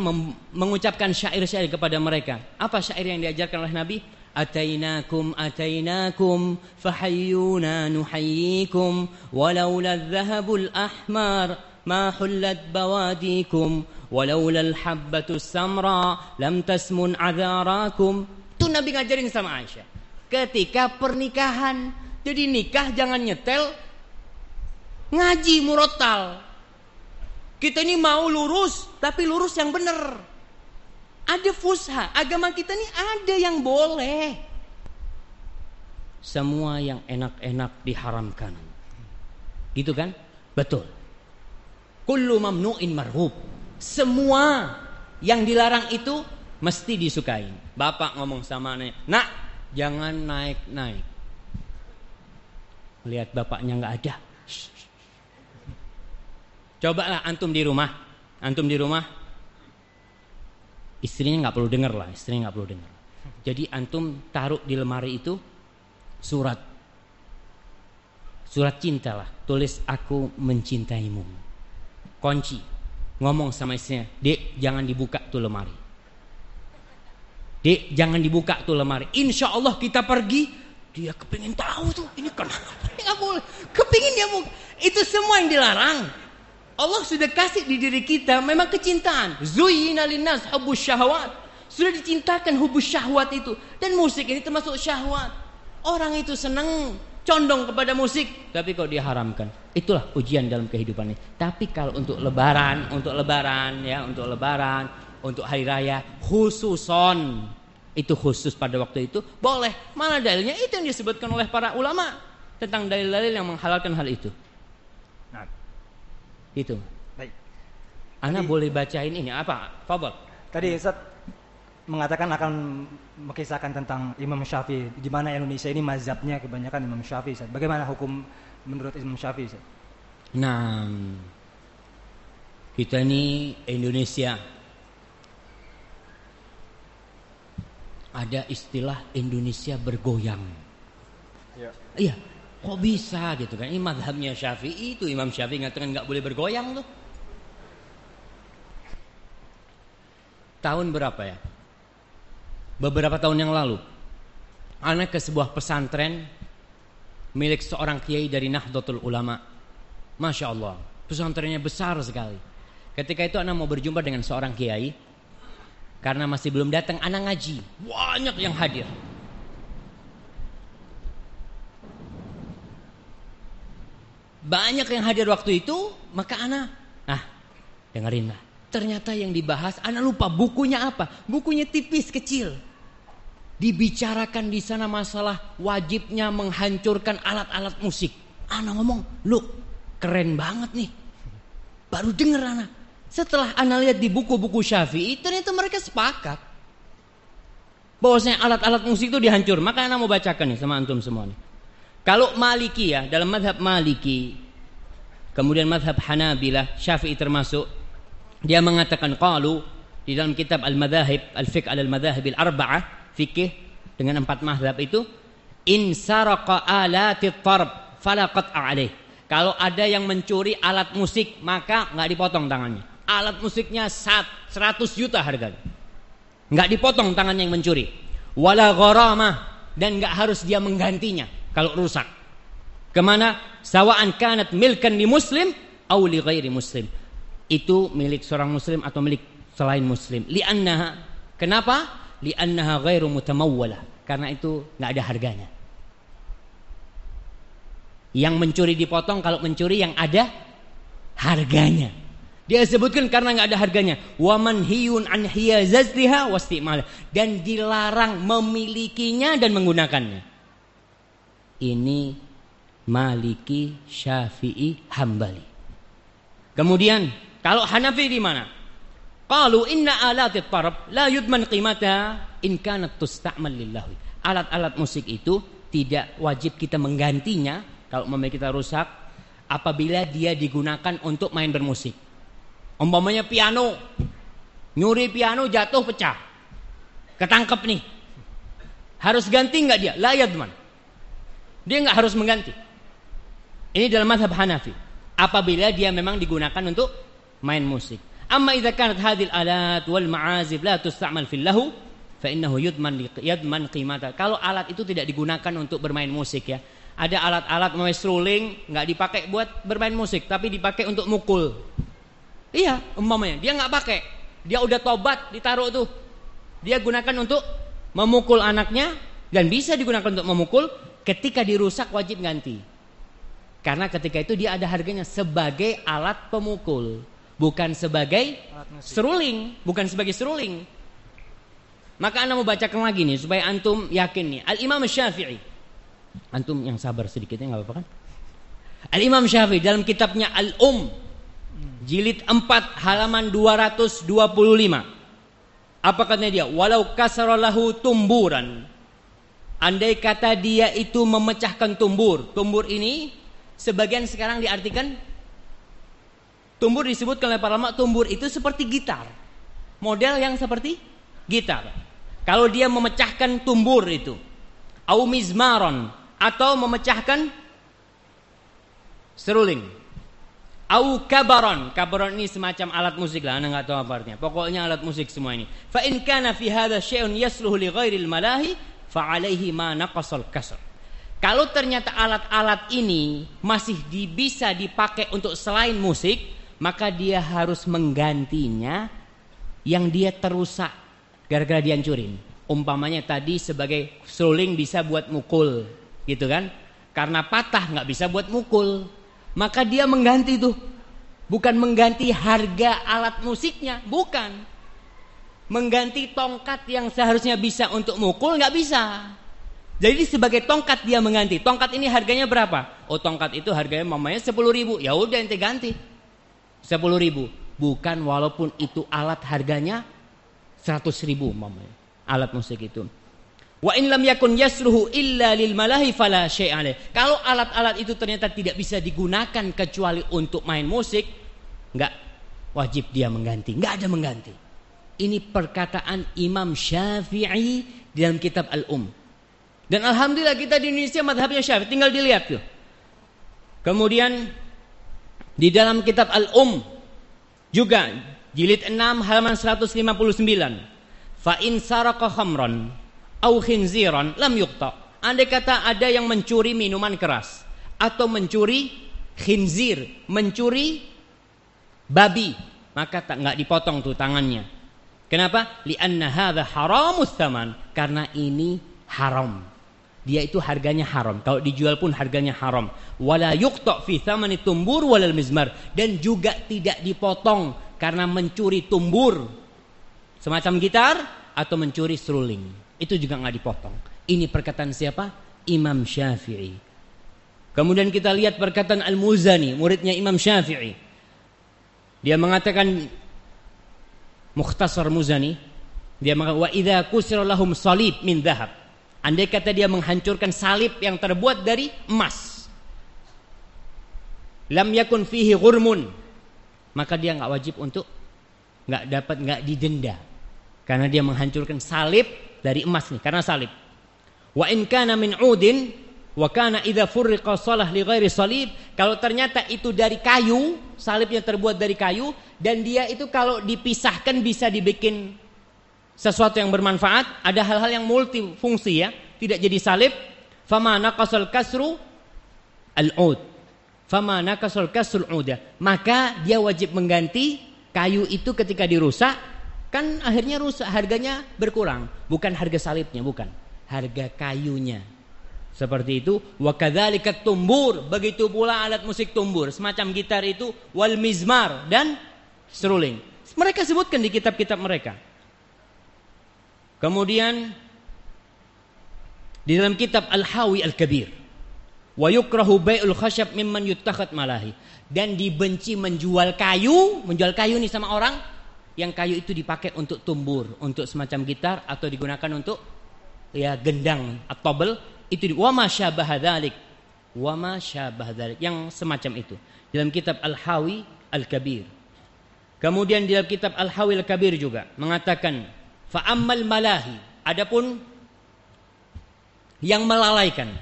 mengucapkan syair-syair kepada mereka. Apa syair yang diajarkan oleh Nabi? أتيناكم أتيناكم فحيونا نحييكم ولولا الذهب الأحمر ما حلت بواديكم ولولا الحبة السمراء لم تسمن عذاراكم itu Nabi ngajarin sama Aisyah ketika pernikahan jadi nikah jangan nyetel ngaji murotal kita ini mau lurus tapi lurus yang benar ada fusha. Agama kita ini ada yang boleh. Semua yang enak-enak diharamkan. Gitu kan? Betul. Kullu mamnu'in marhub. Semua yang dilarang itu mesti disukai. Bapak ngomong sama anaknya, "Nak, jangan naik-naik." Lihat bapaknya nggak ada. Cobalah antum di rumah. Antum di rumah. Istrinya nggak perlu dengar lah istrinya nggak perlu dengar. Jadi antum taruh di lemari itu surat. Surat cinta lah. Tulis aku mencintaimu. Kunci. Ngomong sama istrinya dek jangan dibuka tuh lemari. Dek jangan dibuka tuh lemari. Insya Allah kita pergi dia kepingin tahu tuh ini kenapa? Nggak boleh. Kepingin dia mau itu semua yang dilarang Allah sudah kasih di diri kita memang kecintaan. Zuyyina linnas hubbus syahwat. Sudah dicintakan hubus syahwat itu. Dan musik ini termasuk syahwat. Orang itu senang condong kepada musik, tapi kok diharamkan. Itulah ujian dalam kehidupan ini. Tapi kalau untuk lebaran, untuk lebaran ya, untuk lebaran, untuk hari raya khususon itu khusus pada waktu itu boleh. Mana dalilnya? Itu yang disebutkan oleh para ulama tentang dalil-dalil yang menghalalkan hal itu. Itu. Baik. Anda Tadi, boleh bacain ini apa? Fadal. Tadi Ustaz mengatakan akan mengisahkan tentang Imam Syafi'i di mana Indonesia ini mazhabnya kebanyakan Imam Syafi'i. Ustaz. Bagaimana hukum menurut Imam Syafi'i? Ustaz? Nah, kita ini Indonesia ada istilah Indonesia bergoyang. Ya. Iya, Kok bisa gitu kan? Ini madhabnya Syafi'i itu Imam Syafi'i ngatakan nggak boleh bergoyang tuh. Tahun berapa ya? Beberapa tahun yang lalu, anak ke sebuah pesantren milik seorang kiai dari Nahdlatul Ulama. Masya Allah, pesantrennya besar sekali. Ketika itu anak mau berjumpa dengan seorang kiai, karena masih belum datang anak ngaji, banyak yang hadir. Banyak yang hadir waktu itu, maka anak, ah, dengerin lah. Ternyata yang dibahas, anak lupa bukunya apa? Bukunya tipis kecil. Dibicarakan di sana masalah wajibnya menghancurkan alat-alat musik. Anak ngomong, lu keren banget nih. Baru denger anak. Setelah anak lihat di buku-buku syafi'i, ternyata mereka sepakat. Bahwasanya alat-alat musik itu dihancur. Maka anak mau bacakan nih sama antum semua nih. Kalau Maliki ya, dalam madhab Maliki, kemudian madhab Hanabilah, Syafi'i termasuk, dia mengatakan qalu di dalam kitab Al-Madhahib, Al-Fiqh al-Madhahib al-Arba'ah, fikih dengan empat mazhab itu in saraqa alati tarb fala qat'a alaih. Kalau ada yang mencuri alat musik maka nggak dipotong tangannya. Alat musiknya 100 juta harganya. nggak dipotong tangannya yang mencuri. Wala gharamah dan nggak harus dia menggantinya kalau rusak. Ke mana? Sawaan kanat milkan di muslim au li ghairi muslim. Itu milik seorang muslim atau milik selain muslim. Li'annaha kenapa? li'annaha ghairu mutamawwalah karena itu nggak ada harganya yang mencuri dipotong kalau mencuri yang ada harganya dia sebutkan karena nggak ada harganya waman hiyun an hiyazazliha wastimal dan dilarang memilikinya dan menggunakannya ini Maliki Syafi'i Hambali kemudian kalau Hanafi di mana Qalu inna alati tarab la yudman qimata in kanat tusta'mal lillahi. Alat-alat musik itu tidak wajib kita menggantinya kalau memang kita rusak apabila dia digunakan untuk main bermusik. Umpamanya piano, nyuri piano jatuh pecah. Ketangkep nih. Harus ganti nggak dia? La yadman. Dia nggak harus mengganti. Ini dalam mazhab Hanafi. Apabila dia memang digunakan untuk main musik. Amma idza kanat hadhil alat wal ma'azib la tusta'mal fil lahu fa innahu yudman yadman qimata. Kalau alat itu tidak digunakan untuk bermain musik ya. Ada alat-alat mau strolling nggak dipakai buat bermain musik tapi dipakai untuk mukul. Iya, umpamanya dia nggak pakai. Dia udah tobat ditaruh tuh. Dia gunakan untuk memukul anaknya dan bisa digunakan untuk memukul ketika dirusak wajib ganti. Karena ketika itu dia ada harganya sebagai alat pemukul bukan sebagai seruling, bukan sebagai seruling. Maka anda mau bacakan lagi nih supaya antum yakin nih. Al Imam Syafi'i, antum yang sabar sedikitnya nggak apa-apa kan? Al Imam Syafi'i dalam kitabnya Al Um, jilid 4 halaman 225. Apa katanya dia? Walau kasaralahu tumburan. Andai kata dia itu memecahkan tumbur. Tumbur ini sebagian sekarang diartikan Tumbur disebutkan oleh para ulama tumbur itu seperti gitar. Model yang seperti gitar. Kalau dia memecahkan tumbur itu, au mizmaron atau memecahkan seruling. Au kabaron, kabaron ini semacam alat musik lah, anda nggak tahu apa artinya. Pokoknya alat musik semua ini. Fa in kana fi hadha syai'un yasluhu li ghairil malahi fa alaihi ma naqasal kasr. Kalau ternyata alat-alat ini masih bisa dipakai untuk selain musik, maka dia harus menggantinya yang dia terusak gara-gara dihancurin. Umpamanya tadi sebagai suling bisa buat mukul, gitu kan? Karena patah nggak bisa buat mukul, maka dia mengganti tuh. Bukan mengganti harga alat musiknya, bukan. Mengganti tongkat yang seharusnya bisa untuk mukul nggak bisa. Jadi sebagai tongkat dia mengganti. Tongkat ini harganya berapa? Oh tongkat itu harganya mamanya sepuluh ribu. Ya udah ente ganti. 10 ribu bukan walaupun itu alat harganya 100 ribu mamanya alat musik itu wa in lam yakun yasluhu illa lil malahi fala kalau alat-alat itu ternyata tidak bisa digunakan kecuali untuk main musik enggak wajib dia mengganti enggak ada mengganti ini perkataan Imam Syafi'i dalam kitab Al-Um dan alhamdulillah kita di Indonesia madhabnya Syafi'i tinggal dilihat tuh kemudian di dalam kitab Al-Um juga jilid 6 halaman 159. Fa in saraka khamran au khinziran lam yuqta. Andai kata ada yang mencuri minuman keras atau mencuri khinzir, mencuri babi, maka tak nggak dipotong tuh tangannya. Kenapa? Lianna hadza haramus tsaman, karena ini haram. Dia itu harganya haram. Kalau dijual pun harganya haram. Wala yuqta fi tsamani tumbur walal mizmar dan juga tidak dipotong karena mencuri tumbur semacam gitar atau mencuri seruling. Itu juga nggak dipotong. Ini perkataan siapa? Imam Syafi'i. Kemudian kita lihat perkataan Al-Muzani, muridnya Imam Syafi'i. Dia mengatakan Mukhtasar Muzani, dia mengatakan wa idza kusira lahum salib min dhahab. Andai kata dia menghancurkan salib yang terbuat dari emas. Lam yakun fihi ghurmun. Maka dia nggak wajib untuk nggak dapat nggak didenda. Karena dia menghancurkan salib dari emas nih, karena salib. Wa in kana min udin wa kana idza furriqa salah li ghairi salib, kalau ternyata itu dari kayu, salibnya terbuat dari kayu dan dia itu kalau dipisahkan bisa dibikin sesuatu yang bermanfaat, ada hal-hal yang multifungsi ya, tidak jadi salib. Fama naqasal kasru al-ud. Fama naqasal kasrul uda. Maka dia wajib mengganti kayu itu ketika dirusak kan akhirnya rusak, harganya berkurang. Bukan harga salibnya, bukan harga kayunya. Seperti itu, wa kadzalika tumbur, begitu pula alat musik tumbur, semacam gitar itu. Wal mizmar dan seruling. Mereka sebutkan di kitab-kitab mereka. Kemudian di dalam kitab Al-Hawi Al-Kabir, wa yukrahu bai'ul khasyab mimman yuttakhad malahi. Dan dibenci menjual kayu, menjual kayu nih sama orang. Yang kayu itu dipakai untuk tumbur, untuk semacam gitar. Atau digunakan untuk ya gendang. Atau bel itu wa ma syabah dzalik wa ma syabah dzalik yang semacam itu. Dalam kitab Al-Hawi Al-Kabir. Kemudian di dalam kitab Al-Hawi Al-Kabir juga mengatakan fa ammal malahi. Adapun yang melalaikan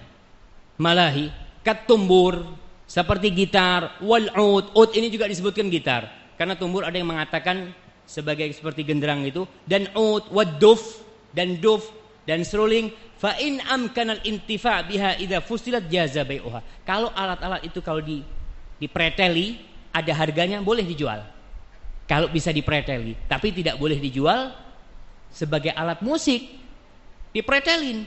malahi katumbur seperti gitar wal ud. Ud ini juga disebutkan gitar. Karena tumbur ada yang mengatakan sebagai seperti genderang itu. Dan ud wad duf dan duf dan seruling fa in amkanal intifa biha idza fusilat jaza bai'uha. Kalau alat-alat itu kalau di dipreteli ada harganya boleh dijual. Kalau bisa dipreteli, tapi tidak boleh dijual sebagai alat musik. Dipretelin.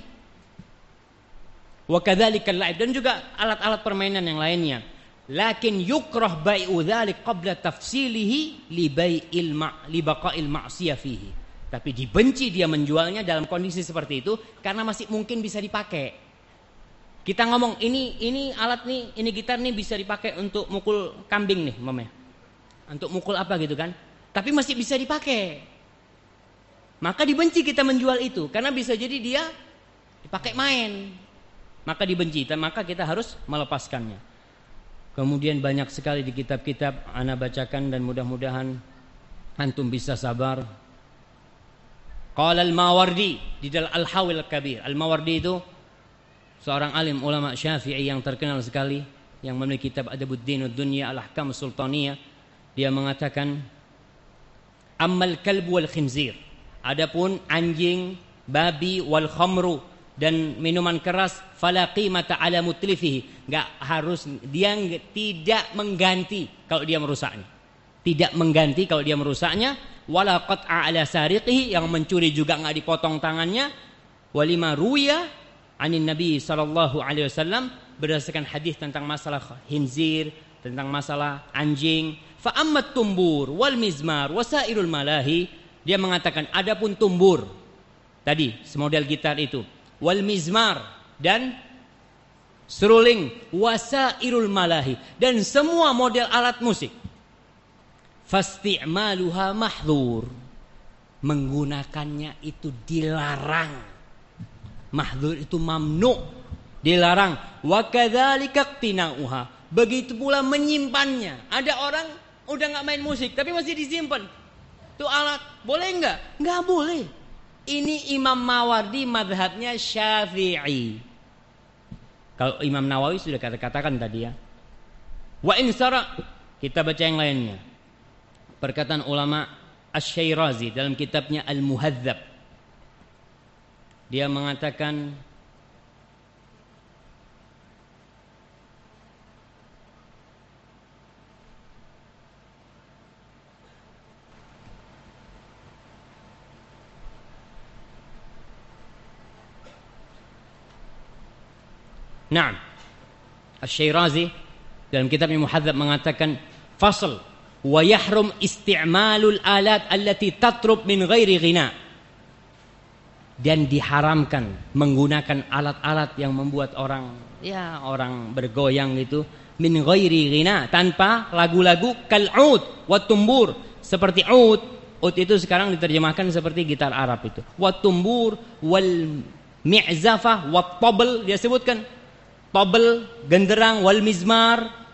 Wa kadzalikal la'ib dan juga alat-alat permainan yang lainnya. Lakin yukrah bai'u dzalik qabla tafsilihi li bai'il ma' li baqa'il ma'siyah fihi tapi dibenci dia menjualnya dalam kondisi seperti itu karena masih mungkin bisa dipakai. Kita ngomong ini ini alat nih, ini gitar nih bisa dipakai untuk mukul kambing nih, mama. Untuk mukul apa gitu kan? Tapi masih bisa dipakai. Maka dibenci kita menjual itu karena bisa jadi dia dipakai main. Maka dibenci, maka kita harus melepaskannya. Kemudian banyak sekali di kitab-kitab ana bacakan dan mudah-mudahan antum bisa sabar Qala al-Mawardi di dalam Al-Hawil Kabir. Al-Mawardi itu seorang alim ulama Syafi'i yang terkenal sekali yang memiliki kitab Adabuddin Dunya Al-Ahkam Sultaniyah. Dia mengatakan Ammal kalbu wal khinzir. Adapun anjing, babi wal khamru dan minuman keras fala qimata ala mutlifihi. Enggak harus dia tidak mengganti kalau dia merusaknya. Tidak mengganti kalau dia merusaknya wala qat'a ala sariqihi yang mencuri juga nggak dipotong tangannya. Walima ruya anin nabi sallallahu alaihi wasallam berdasarkan hadis tentang masalah hinzir tentang masalah anjing. Fa ammat tumbur wal mizmar wasairul malahi dia mengatakan adapun tumbur tadi semodel gitar itu wal mizmar dan seruling wasairul malahi dan semua model alat musik fasti'maluha mahdzur menggunakannya itu dilarang. Mahdzur itu mamnu dilarang. Wa kadzalika qtinauha begitu pula menyimpannya. Ada orang udah nggak main musik tapi masih disimpan. Itu alat. Boleh nggak? Nggak boleh. Ini Imam Mawardi madhabnya Syafi'i. Kalau Imam Nawawi sudah kata-katakan tadi ya. Wa insara kita baca yang lainnya Perkataan ulama Asy-Syairazi dalam kitabnya Al-Muhadzab. Dia mengatakan Naam. Asy-Syairazi dalam kitabnya Muhadzab mengatakan fasl wa yahrum isti'malul alat allati tatrub min ghairi ghina. Dan diharamkan menggunakan alat-alat yang membuat orang ya orang bergoyang itu min ghairi ghina tanpa lagu-lagu kal'ud wa tumbur. Seperti ud ud itu sekarang diterjemahkan seperti gitar Arab itu. Wa tumbur wal mi'zafah wa tabl dia sebutkan. Tabl genderang wal mizmar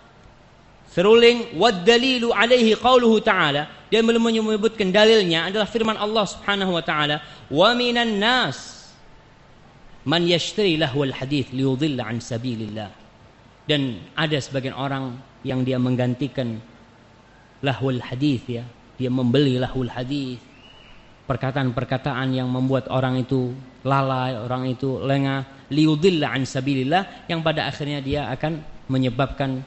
seruling wad dalilu alaihi qauluhu ta'ala. Dia belum menyebutkan dalilnya adalah firman Allah Subhanahu wa taala wa minan nas man yashtari lahwal hadith liyudilla an sabilillah. Dan ada sebagian orang yang dia menggantikan lahwal hadith ya. Dia membeli lahwal hadith. Perkataan-perkataan yang membuat orang itu lalai orang itu lengah liyudilla an sabilillah yang pada akhirnya dia akan menyebabkan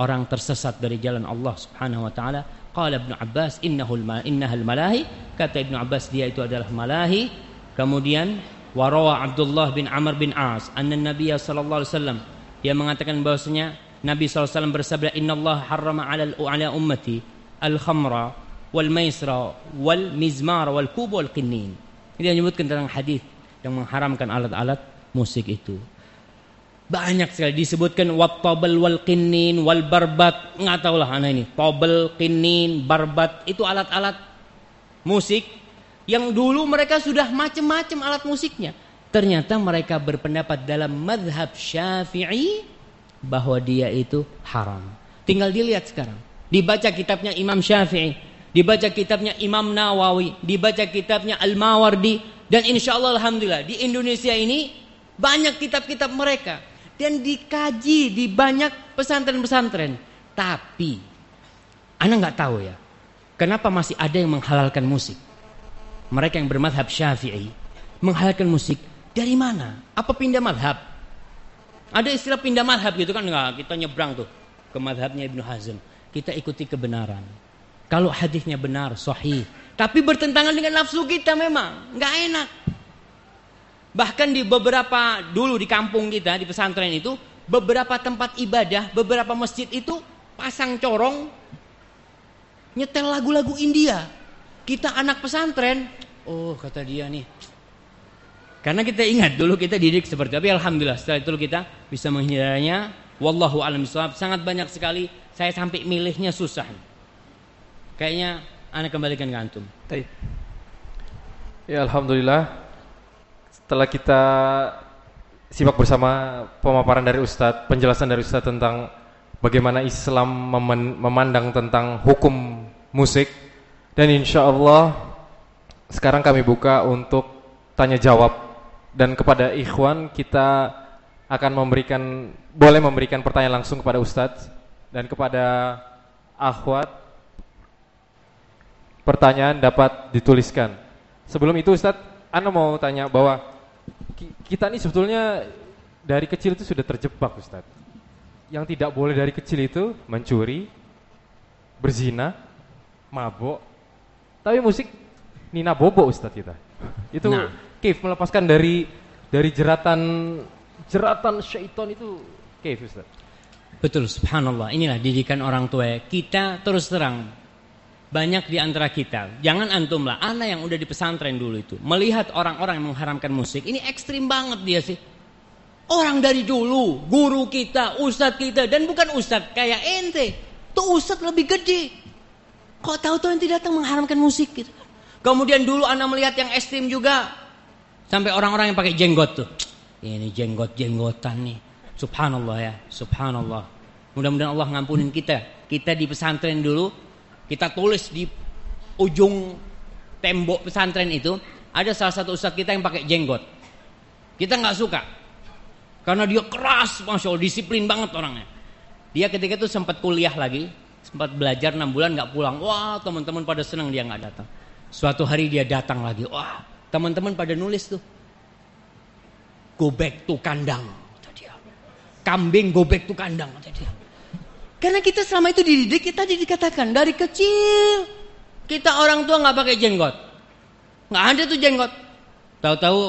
orang tersesat dari jalan Allah Subhanahu wa taala. Qala Ibnu Abbas innahu innahal malahi kata Ibnu Abbas dia itu adalah malahi. Kemudian warawa Abdullah bin Amr bin As anna Nabi sallallahu alaihi wasallam dia mengatakan bahwasanya Nabi sallallahu alaihi wasallam bersabda innallaha harrama 'ala ala ummati al-khamra wal maisra wal mizmar wal kub wal qinnin. Ini menyebutkan tentang hadis yang mengharamkan alat-alat musik itu. Banyak sekali disebutkan wat tabel wal qinnin wal barbat. Enggak tahulah anak ini. Tabel, qinnin, barbat itu alat-alat musik yang dulu mereka sudah macam-macam alat musiknya. Ternyata mereka berpendapat dalam madhab syafi'i bahwa dia itu haram. Tinggal dilihat sekarang. Dibaca kitabnya Imam Syafi'i. Dibaca kitabnya Imam Nawawi. Dibaca kitabnya Al-Mawardi. Dan insya Allah Alhamdulillah di Indonesia ini banyak kitab-kitab mereka dan dikaji di banyak pesantren-pesantren. Tapi Anda nggak tahu ya, kenapa masih ada yang menghalalkan musik? Mereka yang bermadhab syafi'i menghalalkan musik dari mana? Apa pindah madhab? Ada istilah pindah madhab gitu kan nggak? Kita nyebrang tuh ke madhabnya Ibnu Hazm. Kita ikuti kebenaran. Kalau hadisnya benar, sahih. Tapi bertentangan dengan nafsu kita memang nggak enak. Bahkan di beberapa dulu di kampung kita di pesantren itu beberapa tempat ibadah, beberapa masjid itu pasang corong nyetel lagu-lagu India. Kita anak pesantren, oh kata dia nih. Karena kita ingat dulu kita didik seperti tapi alhamdulillah setelah itu kita bisa menghindarinya. Wallahu a'lam Sangat banyak sekali saya sampai milihnya susah. Kayaknya anak kembalikan ke antum. Ya alhamdulillah setelah kita simak bersama pemaparan dari Ustadz, penjelasan dari Ustadz tentang bagaimana Islam memandang tentang hukum musik. Dan insya Allah sekarang kami buka untuk tanya jawab. Dan kepada ikhwan kita akan memberikan boleh memberikan pertanyaan langsung kepada Ustadz. Dan kepada akhwat pertanyaan dapat dituliskan. Sebelum itu Ustadz, Anda mau tanya bahwa kita ini sebetulnya dari kecil itu sudah terjebak Ustaz. Yang tidak boleh dari kecil itu mencuri, berzina, mabok. Tapi musik Nina Bobo Ustaz kita. Itu nah. Kif melepaskan dari dari jeratan jeratan syaitan itu Kif Ustaz. Betul subhanallah. Inilah didikan orang tua. Kita terus terang banyak di antara kita, jangan antum lah, anak yang udah di pesantren dulu itu, melihat orang-orang yang mengharamkan musik, ini ekstrim banget dia sih. Orang dari dulu, guru kita, ustadz kita, dan bukan ustadz kayak ente, tuh ustadz lebih gede. Kok tahu-tahu yang tidak datang mengharamkan musik gitu. Kemudian dulu anak melihat yang ekstrim juga, sampai orang-orang yang pakai jenggot tuh. Ini jenggot-jenggotan nih. Subhanallah ya, subhanallah. Mudah-mudahan Allah ngampunin kita. Kita di pesantren dulu kita tulis di ujung tembok pesantren itu ada salah satu ustadz kita yang pakai jenggot. Kita nggak suka karena dia keras, masya Allah, disiplin banget orangnya. Dia ketika itu sempat kuliah lagi, sempat belajar enam bulan nggak pulang. Wah teman-teman pada senang dia nggak datang. Suatu hari dia datang lagi. Wah teman-teman pada nulis tuh. Go back to kandang. Kambing go back to kandang. Dia. Karena kita selama itu dididik, kita dikatakan dari kecil kita orang tua nggak pakai jenggot, nggak ada tuh jenggot. Tahu-tahu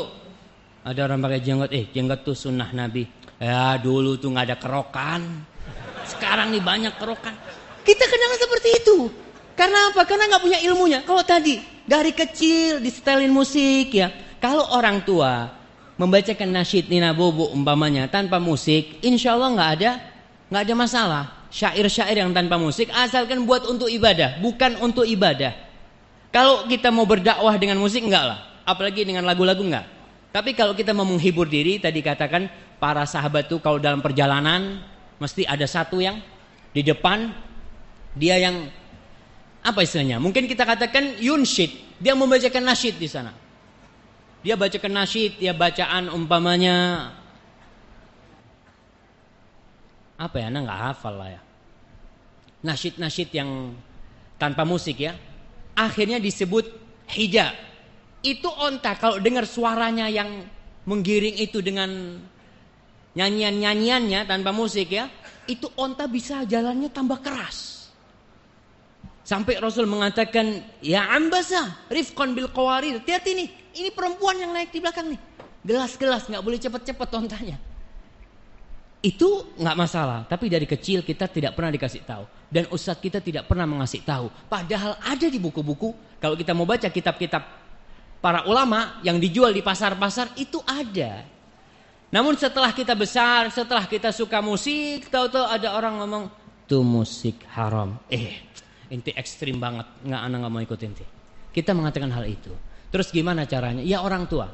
ada orang pakai jenggot, eh jenggot tuh sunnah Nabi. Ya dulu tuh nggak ada kerokan. Sekarang nih banyak kerokan. Kita kenal seperti itu. Karena apa? Karena nggak punya ilmunya. Kalau tadi dari kecil di setelin musik ya. Kalau orang tua membacakan nasyid Nina Bobo umpamanya tanpa musik, insya Allah nggak ada nggak ada masalah. Syair-syair yang tanpa musik asalkan buat untuk ibadah, bukan untuk ibadah. Kalau kita mau berdakwah dengan musik enggak lah, apalagi dengan lagu-lagu enggak. Tapi kalau kita mau menghibur diri, tadi katakan para sahabat tuh kalau dalam perjalanan mesti ada satu yang di depan dia yang apa istilahnya? Mungkin kita katakan yunshid, dia membacakan nasyid di sana. Dia bacakan nasyid, dia bacaan umpamanya apa ya? Nah nggak hafal lah ya. Nasyid-nasyid yang tanpa musik ya. Akhirnya disebut hija. Itu onta kalau dengar suaranya yang menggiring itu dengan nyanyian-nyanyiannya tanpa musik ya, itu onta bisa jalannya tambah keras. Sampai Rasul mengatakan, "Ya ambasa, rifqan bil qawarir." Hati-hati nih, ini perempuan yang naik di belakang nih. Gelas-gelas nggak boleh cepet-cepet ontanya. Itu nggak masalah, tapi dari kecil kita tidak pernah dikasih tahu dan ustadz kita tidak pernah mengasih tahu. Padahal ada di buku-buku. Kalau kita mau baca kitab-kitab para ulama yang dijual di pasar-pasar itu ada. Namun setelah kita besar, setelah kita suka musik, tahu-tahu ada orang ngomong itu musik haram. Eh, inti ekstrim banget, nggak anak nggak mau ikut inti. Kita mengatakan hal itu. Terus gimana caranya? Ya orang tua.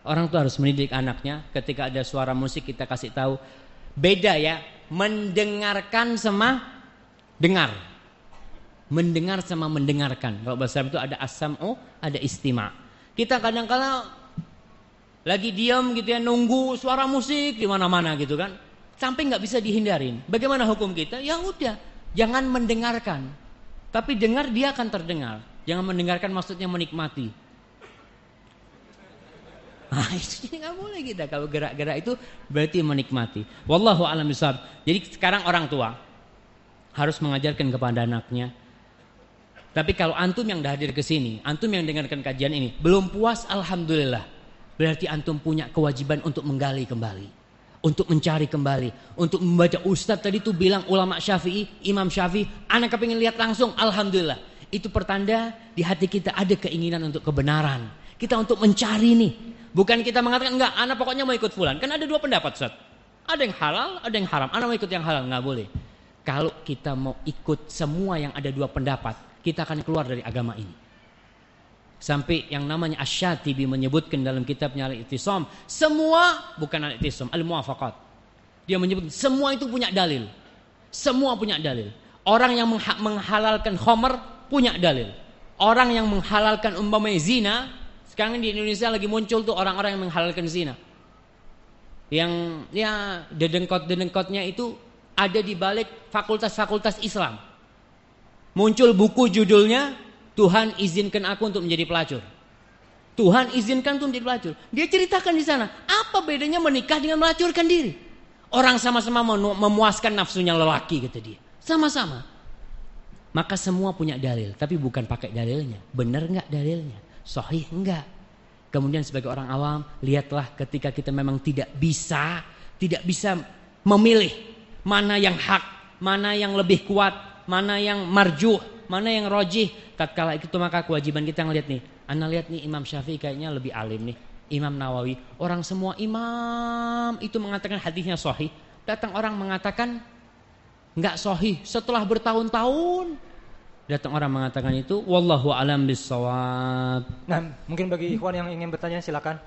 Orang tua harus mendidik anaknya. Ketika ada suara musik kita kasih tahu. Beda ya, mendengarkan sama dengar. Mendengar sama mendengarkan. Kalau bahasa itu ada asam-o, ada istima. Kita kadang-kala lagi diam gitu ya nunggu suara musik di mana-mana gitu kan. Sampai nggak bisa dihindarin. Bagaimana hukum kita? Ya udah, jangan mendengarkan. Tapi dengar dia akan terdengar. Jangan mendengarkan maksudnya menikmati. Nah, [laughs] itu nggak boleh kita kalau gerak-gerak itu berarti menikmati. Wallahu a'lam bishawab. Jadi sekarang orang tua harus mengajarkan kepada anaknya. Tapi kalau antum yang hadir ke sini, antum yang dengarkan kajian ini, belum puas alhamdulillah. Berarti antum punya kewajiban untuk menggali kembali, untuk mencari kembali, untuk membaca ustadz tadi tuh bilang ulama Syafi'i, Imam Syafi'i, anak kepingin lihat langsung alhamdulillah. Itu pertanda di hati kita ada keinginan untuk kebenaran. Kita untuk mencari nih, Bukan kita mengatakan enggak, anak pokoknya mau ikut fulan. Kan ada dua pendapat, Ustaz. Ada yang halal, ada yang haram. Anak mau ikut yang halal, nggak boleh. Kalau kita mau ikut semua yang ada dua pendapat, kita akan keluar dari agama ini. Sampai yang namanya Asyatibi menyebutkan dalam kitabnya Al-Ittisam, semua bukan Al-Ittisam, Al-Muwafaqat. Dia menyebut semua itu punya dalil. Semua punya dalil. Orang yang menghalalkan khomer punya dalil. Orang yang menghalalkan umpamanya zina sekarang di Indonesia lagi muncul tuh orang-orang yang menghalalkan zina. Yang ya dedengkot-dedengkotnya itu ada di balik fakultas-fakultas Islam. Muncul buku judulnya Tuhan izinkan aku untuk menjadi pelacur. Tuhan izinkan untuk menjadi pelacur. Dia ceritakan di sana, apa bedanya menikah dengan melacurkan diri? Orang sama-sama memuaskan nafsunya lelaki kata dia. Sama-sama. Maka semua punya dalil, tapi bukan pakai dalilnya. Benar nggak dalilnya? Sahih enggak. Kemudian sebagai orang awam, lihatlah ketika kita memang tidak bisa, tidak bisa memilih mana yang hak, mana yang lebih kuat, mana yang marjuh, mana yang rojih. Tatkala itu maka kewajiban kita ngelihat nih. Anda lihat nih Imam Syafi'i kayaknya lebih alim nih. Imam Nawawi, orang semua imam itu mengatakan hadisnya sahih. Datang orang mengatakan nggak sahih setelah bertahun-tahun Datang orang mengatakan itu, wallahu alam bisawab. Nah, mungkin bagi ikhwan yang ingin bertanya silakan.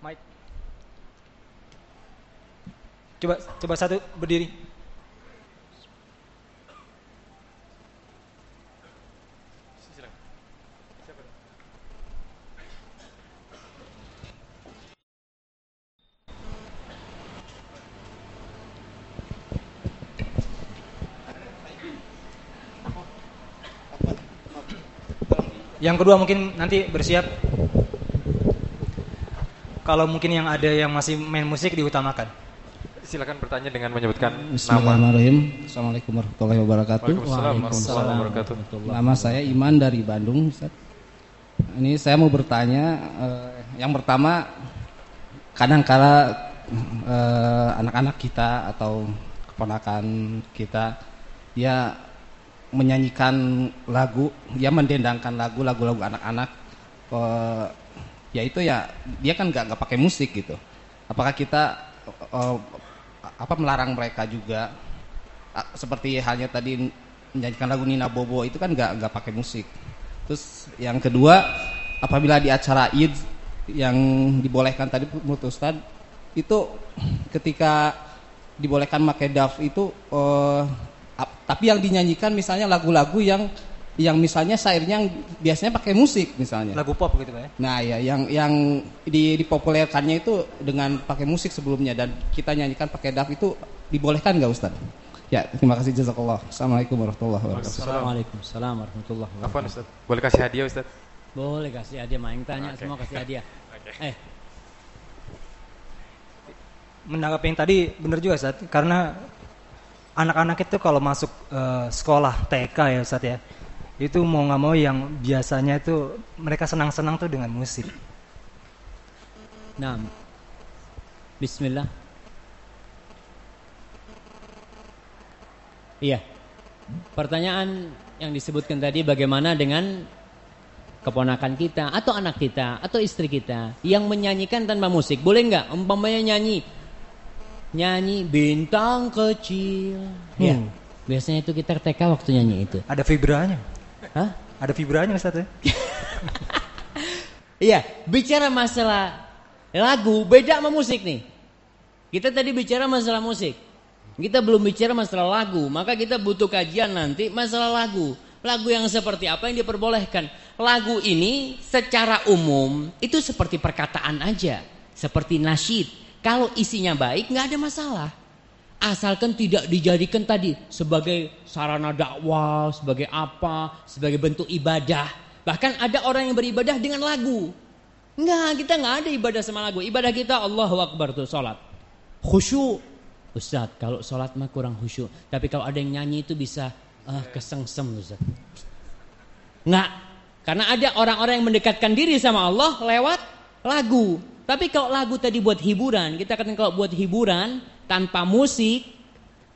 Mike. Coba coba satu berdiri. Yang kedua mungkin nanti bersiap kalau mungkin yang ada yang masih main musik diutamakan. Silakan bertanya dengan menyebutkan Bismillahirrahmanirrahim. Assalamualaikum warahmatullahi wabarakatuh. Waalaikumsalam warahmatullahi wabarakatuh. Nama saya Iman dari Bandung, Ustaz. Ini saya mau bertanya eh, yang pertama kadang kala eh, anak-anak kita atau keponakan kita dia menyanyikan lagu, dia mendendangkan lagu lagu-lagu anak-anak eh, ya itu ya dia kan nggak nggak pakai musik gitu. Apakah kita eh, apa melarang mereka juga Ah, seperti halnya tadi menyanyikan lagu Nina Bobo itu kan nggak nggak pakai musik. Terus yang kedua apabila di acara Id yang dibolehkan tadi menurut Ustad itu ketika dibolehkan pakai daf itu ap- tapi yang dinyanyikan misalnya lagu-lagu yang yang misalnya syairnya yang biasanya pakai musik misalnya. Lagu pop gitu Pak ya. Nah ya yang yang di, dipopulerkannya itu dengan pakai musik sebelumnya dan kita nyanyikan pakai daf itu dibolehkan nggak Ustaz? Ya terima kasih jazakallah. Assalamualaikum warahmatullahi wabarakatuh. Assalamualaikum warahmatullahi Afwan wabarakatuh. Ustaz, boleh kasih hadiah Ustaz? Boleh kasih hadiah, main tanya Oke. semua kasih hadiah. Eh, menanggapi yang tadi benar juga Ustaz karena anak-anak itu kalau masuk eh, sekolah TK ya Ustaz ya itu mau nggak mau yang biasanya itu mereka senang-senang tuh dengan musik nah. Bismillah. Iya. Pertanyaan yang disebutkan tadi bagaimana dengan keponakan kita atau anak kita atau istri kita yang menyanyikan tanpa musik boleh nggak umpamanya nyanyi nyanyi bintang kecil ya Hmm. biasanya itu kita TK waktu nyanyi itu ada vibranya Hah? ada vibranya Ustaz ya [laughs] Iya, bicara masalah lagu beda sama musik nih. Kita tadi bicara masalah musik. Kita belum bicara masalah lagu, maka kita butuh kajian nanti masalah lagu. Lagu yang seperti apa yang diperbolehkan? Lagu ini secara umum itu seperti perkataan aja, seperti nasyid. Kalau isinya baik nggak ada masalah. Asalkan tidak dijadikan tadi sebagai sarana dakwah, sebagai apa, sebagai bentuk ibadah. Bahkan ada orang yang beribadah dengan lagu. Enggak, kita nggak ada ibadah sama lagu. Ibadah kita Allahu Akbar tuh sholat. Khusyuk. Ustaz, kalau sholat mah kurang khusyuk. Tapi kalau ada yang nyanyi itu bisa ah, kesengsem Ustaz. Enggak. Karena ada orang-orang yang mendekatkan diri sama Allah lewat lagu. Tapi kalau lagu tadi buat hiburan, kita katakan kalau buat hiburan tanpa musik,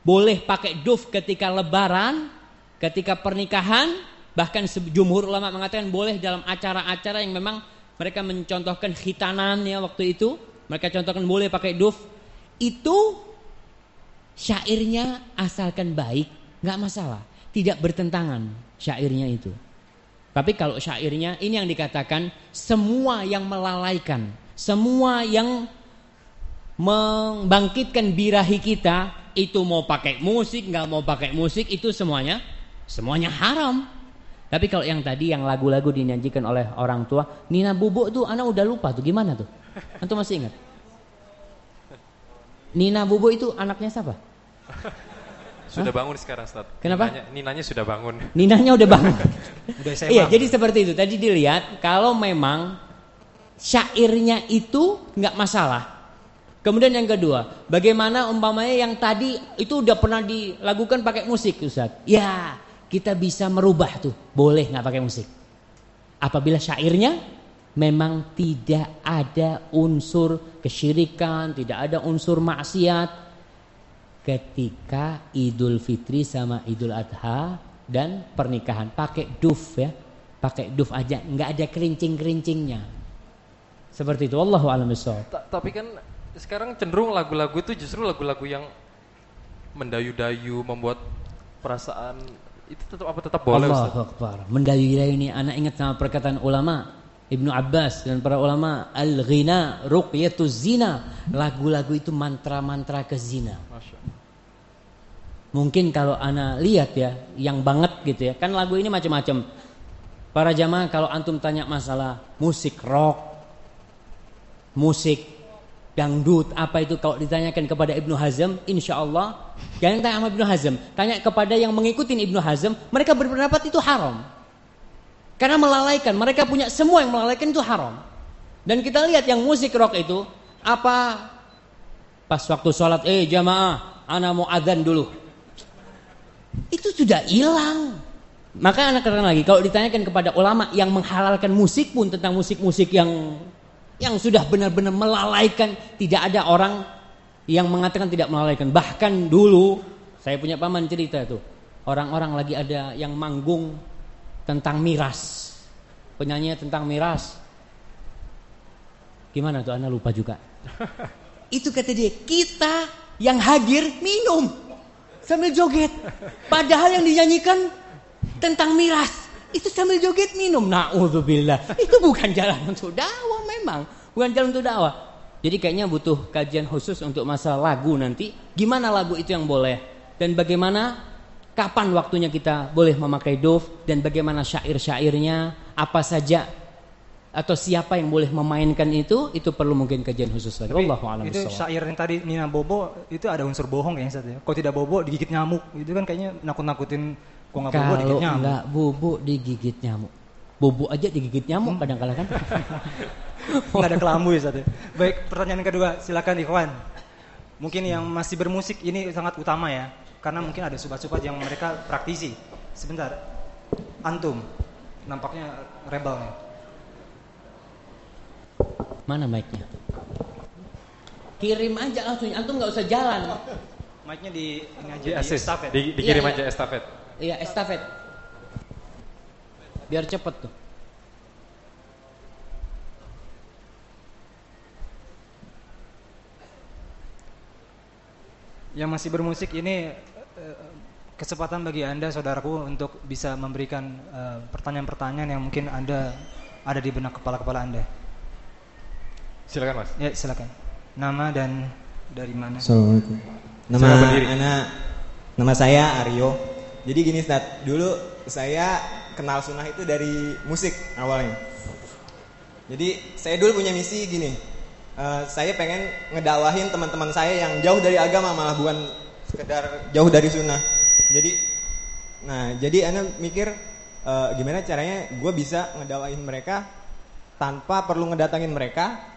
boleh pakai duf ketika lebaran, ketika pernikahan, bahkan jumhur ulama mengatakan boleh dalam acara-acara yang memang mereka mencontohkan khitanan ya waktu itu, mereka contohkan boleh pakai duf. Itu syairnya asalkan baik, nggak masalah, tidak bertentangan syairnya itu. Tapi kalau syairnya ini yang dikatakan semua yang melalaikan, semua yang membangkitkan birahi kita itu mau pakai musik nggak mau pakai musik itu semuanya semuanya haram. Tapi kalau yang tadi yang lagu-lagu dinyanyikan oleh orang tua, Nina Bubuk tuh anak udah lupa tuh gimana tuh? Antum masih ingat? Nina Bubuk itu anaknya siapa? Sudah bangun sekarang Ustaz. Kenapa? Ninanya, Ninanya sudah bangun. Ninanya udah bangun. udah [laughs] saya Iya, jadi seperti itu. Tadi dilihat kalau memang syairnya itu nggak masalah. Kemudian yang kedua, bagaimana umpamanya yang tadi itu udah pernah dilakukan pakai musik, Ustaz? Ya, kita bisa merubah tuh. Boleh nggak pakai musik? Apabila syairnya memang tidak ada unsur kesyirikan, tidak ada unsur maksiat, ketika Idul Fitri sama Idul Adha dan pernikahan pakai duf ya pakai duf aja nggak ada kerincing kerincingnya seperti itu Allahu a'lam tapi kan sekarang cenderung lagu-lagu itu justru lagu-lagu yang mendayu-dayu, membuat perasaan itu tetap apa tetap boleh Ustaz? Allahu Akbar mendayu-dayu ini anak ingat sama perkataan ulama Ibnu Abbas dan para ulama al-ghina ruqyatuz zina lagu-lagu itu mantra-mantra ke zina Allah. Mungkin kalau ana lihat ya, yang banget gitu ya. Kan lagu ini macam-macam. Para jamaah kalau antum tanya masalah musik rock, musik dangdut, apa itu kalau ditanyakan kepada Ibnu Hazm, insya Allah jangan tanya sama Ibnu Hazm, tanya kepada yang mengikuti Ibnu Hazm, mereka berpendapat itu haram. Karena melalaikan, mereka punya semua yang melalaikan itu haram. Dan kita lihat yang musik rock itu apa pas waktu sholat, eh jamaah, ana mau adzan dulu itu sudah hilang. Maka anak katakan lagi, kalau ditanyakan kepada ulama yang menghalalkan musik pun tentang musik-musik yang Yang sudah benar-benar melalaikan, tidak ada orang yang mengatakan tidak melalaikan. Bahkan dulu saya punya paman cerita tuh. Orang-orang lagi ada yang manggung tentang miras. Penyanyi tentang miras. Gimana tuh? Anda lupa juga. [laughs] Itu kata dia, kita yang hadir minum sambil joget. Padahal yang dinyanyikan tentang miras. Itu sambil joget minum. Na'udzubillah. Itu bukan jalan untuk dakwah memang. Bukan jalan untuk dakwah. Jadi kayaknya butuh kajian khusus untuk masalah lagu nanti. Gimana lagu itu yang boleh? Dan bagaimana kapan waktunya kita boleh memakai dove dan bagaimana syair-syairnya, apa saja atau siapa yang boleh memainkan itu itu perlu mungkin kajian khusus lagi. Allahu a'lam Itu syair yang tadi Nina Bobo itu ada unsur bohong kayaknya Ustaz ya. Kalau tidak bobo digigit nyamuk. Itu kan kayaknya nakut-nakutin kok nggak bobo digigit nyamuk. Kalau bobo digigit nyamuk. Bobo aja digigit nyamuk hmm. kadang-kadang kan. [laughs] Enggak ada kelambu ya Ustaz ya. Baik, pertanyaan kedua silakan Ikhwan. Mungkin yang masih bermusik ini sangat utama ya. Karena mungkin ada sobat-sobat yang mereka praktisi. Sebentar. Antum nampaknya rebel nih Mana mic-nya? Kirim aja langsung, antum nggak usah jalan. Mic-nya di ini aja di, di estafet. Di, dikirim iya, aja iya. estafet. Iya, estafet. Biar cepet tuh. Yang masih bermusik ini eh, kesempatan bagi Anda saudaraku untuk bisa memberikan eh, pertanyaan-pertanyaan yang mungkin Anda ada di benak kepala-kepala Anda. Silakan Mas. Ya, silakan. Nama dan dari mana? Assalamualaikum. Nama anak nama saya Aryo. Jadi gini Ustaz, dulu saya kenal sunnah itu dari musik awalnya. Jadi saya dulu punya misi gini, uh, saya pengen ngedawahin teman-teman saya yang jauh dari agama malah bukan sekedar jauh dari sunnah. Jadi, nah jadi anda mikir uh, gimana caranya gue bisa ngedawahin mereka tanpa perlu ngedatangin mereka?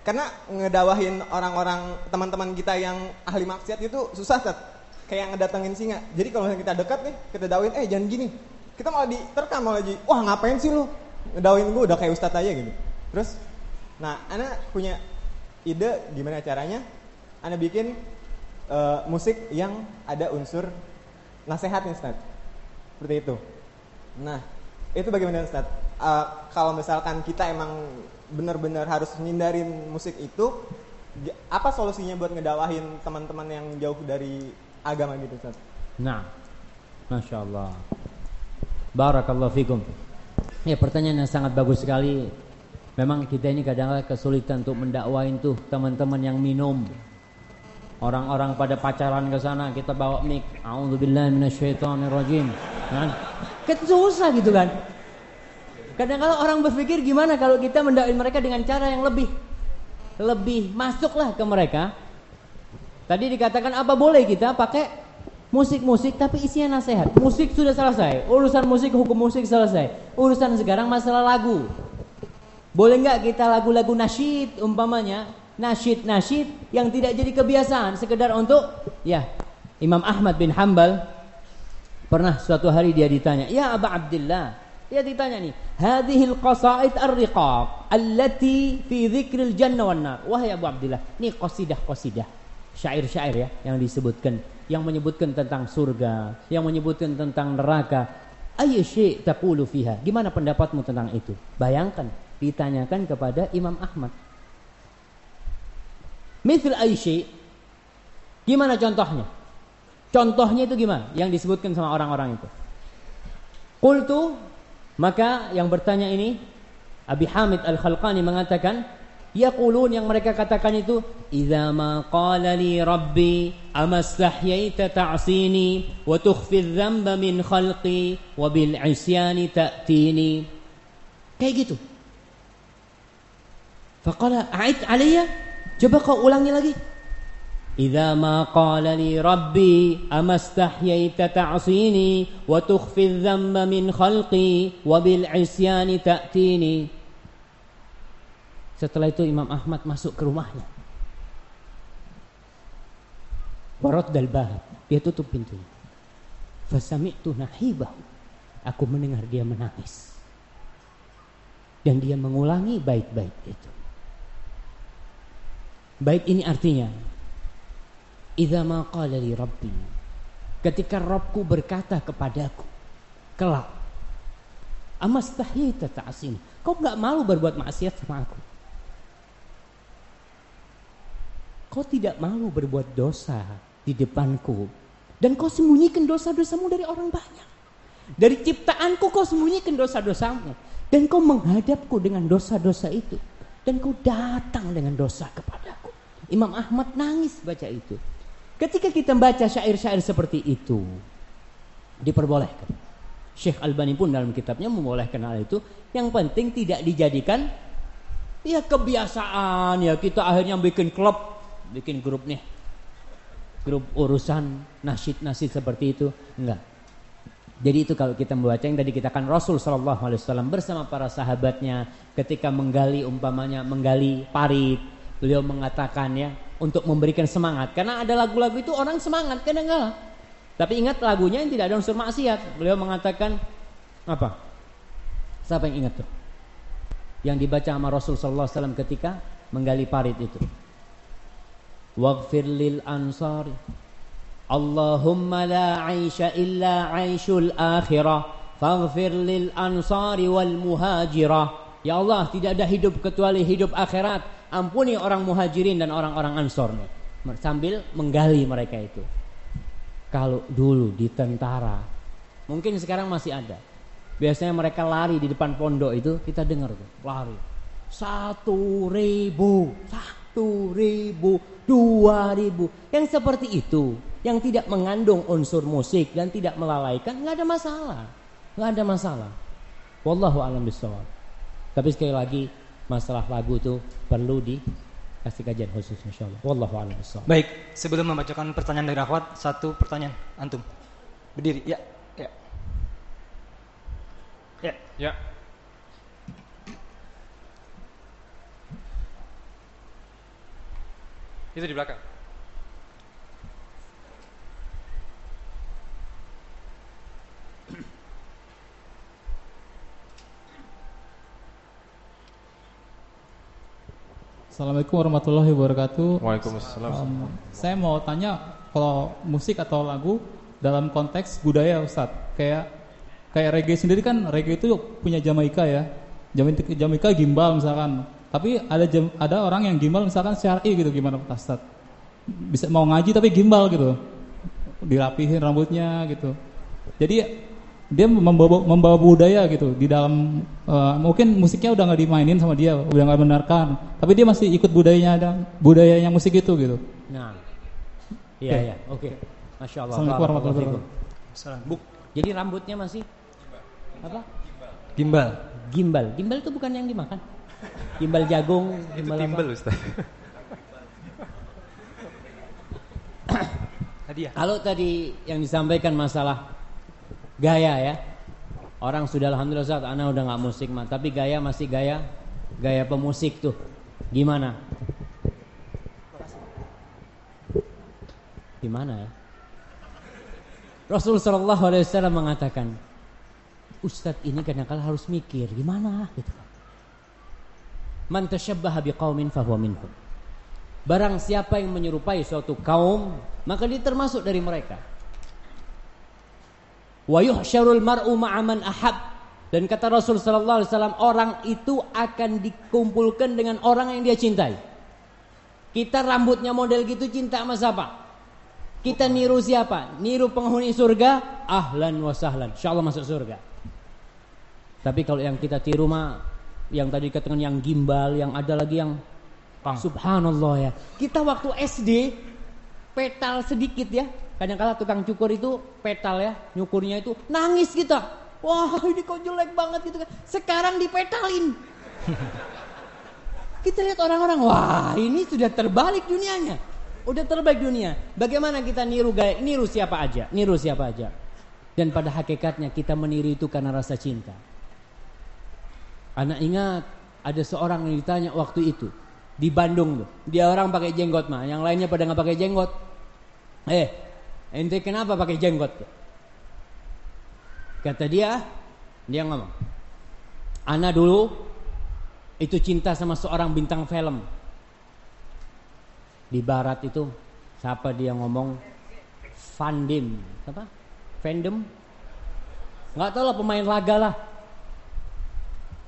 Karena ngedawahin orang-orang teman-teman kita yang ahli maksiat itu susah kan kayak ngedatengin singa. Jadi kalau kita dekat nih kita dawain eh jangan gini. Kita malah diterkam malah jadi wah ngapain sih lu? Ngedawain gue udah kayak ustadz aja gitu. Terus nah ana punya ide gimana caranya? Ana bikin uh, musik yang ada unsur nasihatnya Ustaz. Seperti itu. Nah itu bagaimana Ustaz? Uh, kalau misalkan kita emang benar-benar harus hindarin musik itu apa solusinya buat ngedawahin teman-teman yang jauh dari agama gitu Ustaz? Nah, Masya Allah. Barakallahu fikum. Ya pertanyaan yang sangat bagus sekali Memang kita ini kadang-kadang kesulitan untuk mendakwain tuh teman-teman yang minum Orang-orang pada pacaran ke sana kita bawa mic A'udzubillahi minasyaitonirrajim kan? Kan susah gitu kan Kadang-kadang orang berpikir gimana kalau kita mendakwai mereka dengan cara yang lebih lebih masuklah ke mereka. Tadi dikatakan apa boleh kita pakai musik-musik tapi isinya nasihat. Musik sudah selesai, urusan musik hukum musik selesai. Urusan sekarang masalah lagu. Boleh nggak kita lagu-lagu nasyid umpamanya, nasyid-nasyid yang tidak jadi kebiasaan sekedar untuk ya Imam Ahmad bin Hambal pernah suatu hari dia ditanya, "Ya Aba Abdullah, dia ditanya nih, hadhil qasaid ar-riqaq allati fi dzikril jannah wan nar. Wahai Abu Abdullah, ini qasidah-qasidah. Syair-syair ya yang disebutkan, yang menyebutkan tentang surga, yang menyebutkan tentang neraka. Ayu syai' taqulu fiha? Gimana pendapatmu tentang itu? Bayangkan ditanyakan kepada Imam Ahmad. Mithl ayu syai' Gimana contohnya? Contohnya itu gimana? Yang disebutkan sama orang-orang itu. Qultu maka yang bertanya ini Abi Hamid Al-Khalqani mengatakan Yaqulun yang mereka katakan itu Iza ma qala li rabbi Amastahyaita ta'sini Wa tukhfi dhamba min khalqi Wa bil isyani ta'tini Kayak gitu Faqala a'id alayya. Coba kau ulangi lagi. Iza ma qala li rabbi amastahyaita ta'asini wa tukhfi dhanba min khalqi wa bil isyani ta'tini. Setelah itu Imam Ahmad masuk ke rumahnya. Warot dalbah, dia tutup pintunya. Fasami'tu nahibah. Aku mendengar dia menangis. Dan dia mengulangi baik-baik itu. Baik ini artinya Idza qala li rabbi Ketika Robku berkata kepadaku Kelak Amastahita ta'asin Kau nggak malu berbuat maksiat sama aku Kau tidak malu berbuat dosa di depanku dan kau sembunyikan dosa-dosamu dari orang banyak. Dari ciptaanku kau sembunyikan dosa-dosamu dan kau menghadapku dengan dosa-dosa itu dan kau datang dengan dosa kepadaku. Imam Ahmad nangis baca itu. Ketika kita baca syair-syair seperti itu diperbolehkan. Syekh Albani pun dalam kitabnya membolehkan hal itu. Yang penting tidak dijadikan ya kebiasaan ya kita akhirnya bikin klub bikin grup nih grup urusan nasyid-nasyid seperti itu enggak jadi itu kalau kita membaca yang tadi kita kan Rasul Shallallahu Alaihi Wasallam bersama para sahabatnya ketika menggali umpamanya menggali parit beliau mengatakannya untuk memberikan semangat. Karena ada lagu-lagu itu orang semangat kadang tapi ingat lagunya yang tidak ada unsur maksiat. Beliau mengatakan apa? Siapa yang ingat tuh? Yang dibaca sama Rasul Sallallahu Alaihi Wasallam ketika menggali parit itu. Waghfir lil ansari. Allahumma la aisha illa aishul akhirah. Faghfir lil ansari wal muhajirah. Ya Allah tidak ada hidup kecuali hidup akhirat. Ampuni orang muhajirin dan orang-orang ansor Sambil menggali mereka itu. Kalau dulu di tentara Mungkin sekarang masih ada. Biasanya mereka lari di depan pondok itu Kita dengar tuh lari. Satu ribu Satu ribu dua ribu. Yang seperti itu yang tidak mengandung unsur musik dan tidak melalaikan nggak ada masalah. Nggak ada masalah. Wallahu alam bisawab tapi sekali lagi masalah lagu itu perlu di kasih kajian khusus insyaallah. Wallahu alam baik sebelum membacakan pertanyaan dari akhwat satu pertanyaan. Antum berdiri. Ya ya. Ya. Ya. Itu di belakang. Assalamualaikum warahmatullahi wabarakatuh. Waalaikumsalam. Um, saya mau tanya kalau musik atau lagu dalam konteks budaya Ustadz, kayak kayak reggae sendiri kan reggae itu punya Jamaika ya. Jamaika gimbal misalkan. Tapi ada jam, ada orang yang gimbal misalkan syar'i gitu gimana Pak Ustaz? Bisa mau ngaji tapi gimbal gitu. Dirapihin rambutnya gitu. Jadi dia membawa, membawa budaya gitu di dalam uh, mungkin musiknya udah nggak dimainin sama dia udah nggak benarkan tapi dia masih ikut budayanya ada budayanya musik itu gitu. Nah. Iya iya. Oke. Masya Allah. Assalamualaikum warahmatullahi wabarakatuh Buk. jadi rambutnya masih apa? Gimbal. Gimbal. Gimbal itu bukan yang dimakan. Gimbal jagung, gimbal Itu timbel, Ustaz. [coughs] Hadiah. Kalau tadi yang disampaikan masalah gaya ya. Orang sudah alhamdulillah Ustaz, anak udah nggak musik mah, tapi gaya masih gaya gaya pemusik tuh. Gimana? Gimana ya? Rasul Shallallahu Alaihi Wasallam mengatakan, Ustadz ini kadang-kadang harus mikir gimana gitu. Man tasyabbaha biqaumin fahuwa minhum. Barang siapa yang menyerupai suatu kaum, maka dia termasuk dari mereka. Wa yuhsyarul mar'u ma'aman ahab. Dan kata Rasul sallallahu alaihi wasallam, orang itu akan dikumpulkan dengan orang yang dia cintai. Kita rambutnya model gitu cinta sama siapa? Kita niru siapa? Niru penghuni surga? Ahlan wa sahlan. Insyaallah masuk surga. Tapi kalau yang kita tiru mah yang tadi dikatakan yang gimbal, yang ada lagi yang Pang. Subhanallah ya. Kita waktu SD petal sedikit ya. Kadang-kala tukang cukur itu petal ya, nyukurnya itu nangis kita. Wah, [laughs] ini kok jelek banget gitu kan. Sekarang dipetalin. [laughs] kita lihat orang-orang, wah, ini sudah terbalik dunianya. Udah terbalik dunia. Bagaimana kita niru gaya, niru siapa aja, niru siapa aja. Dan pada hakikatnya kita meniru itu karena rasa cinta. Anak ingat ada seorang yang ditanya waktu itu di Bandung tuh. Dia orang pakai jenggot mah, yang lainnya pada nggak pakai jenggot. Eh, ente kenapa pakai jenggot? Kata dia, dia ngomong, Ana dulu itu cinta sama seorang bintang film. Di barat itu siapa dia ngomong fandom, apa? Fandom? Nggak tahu lah pemain laga lah.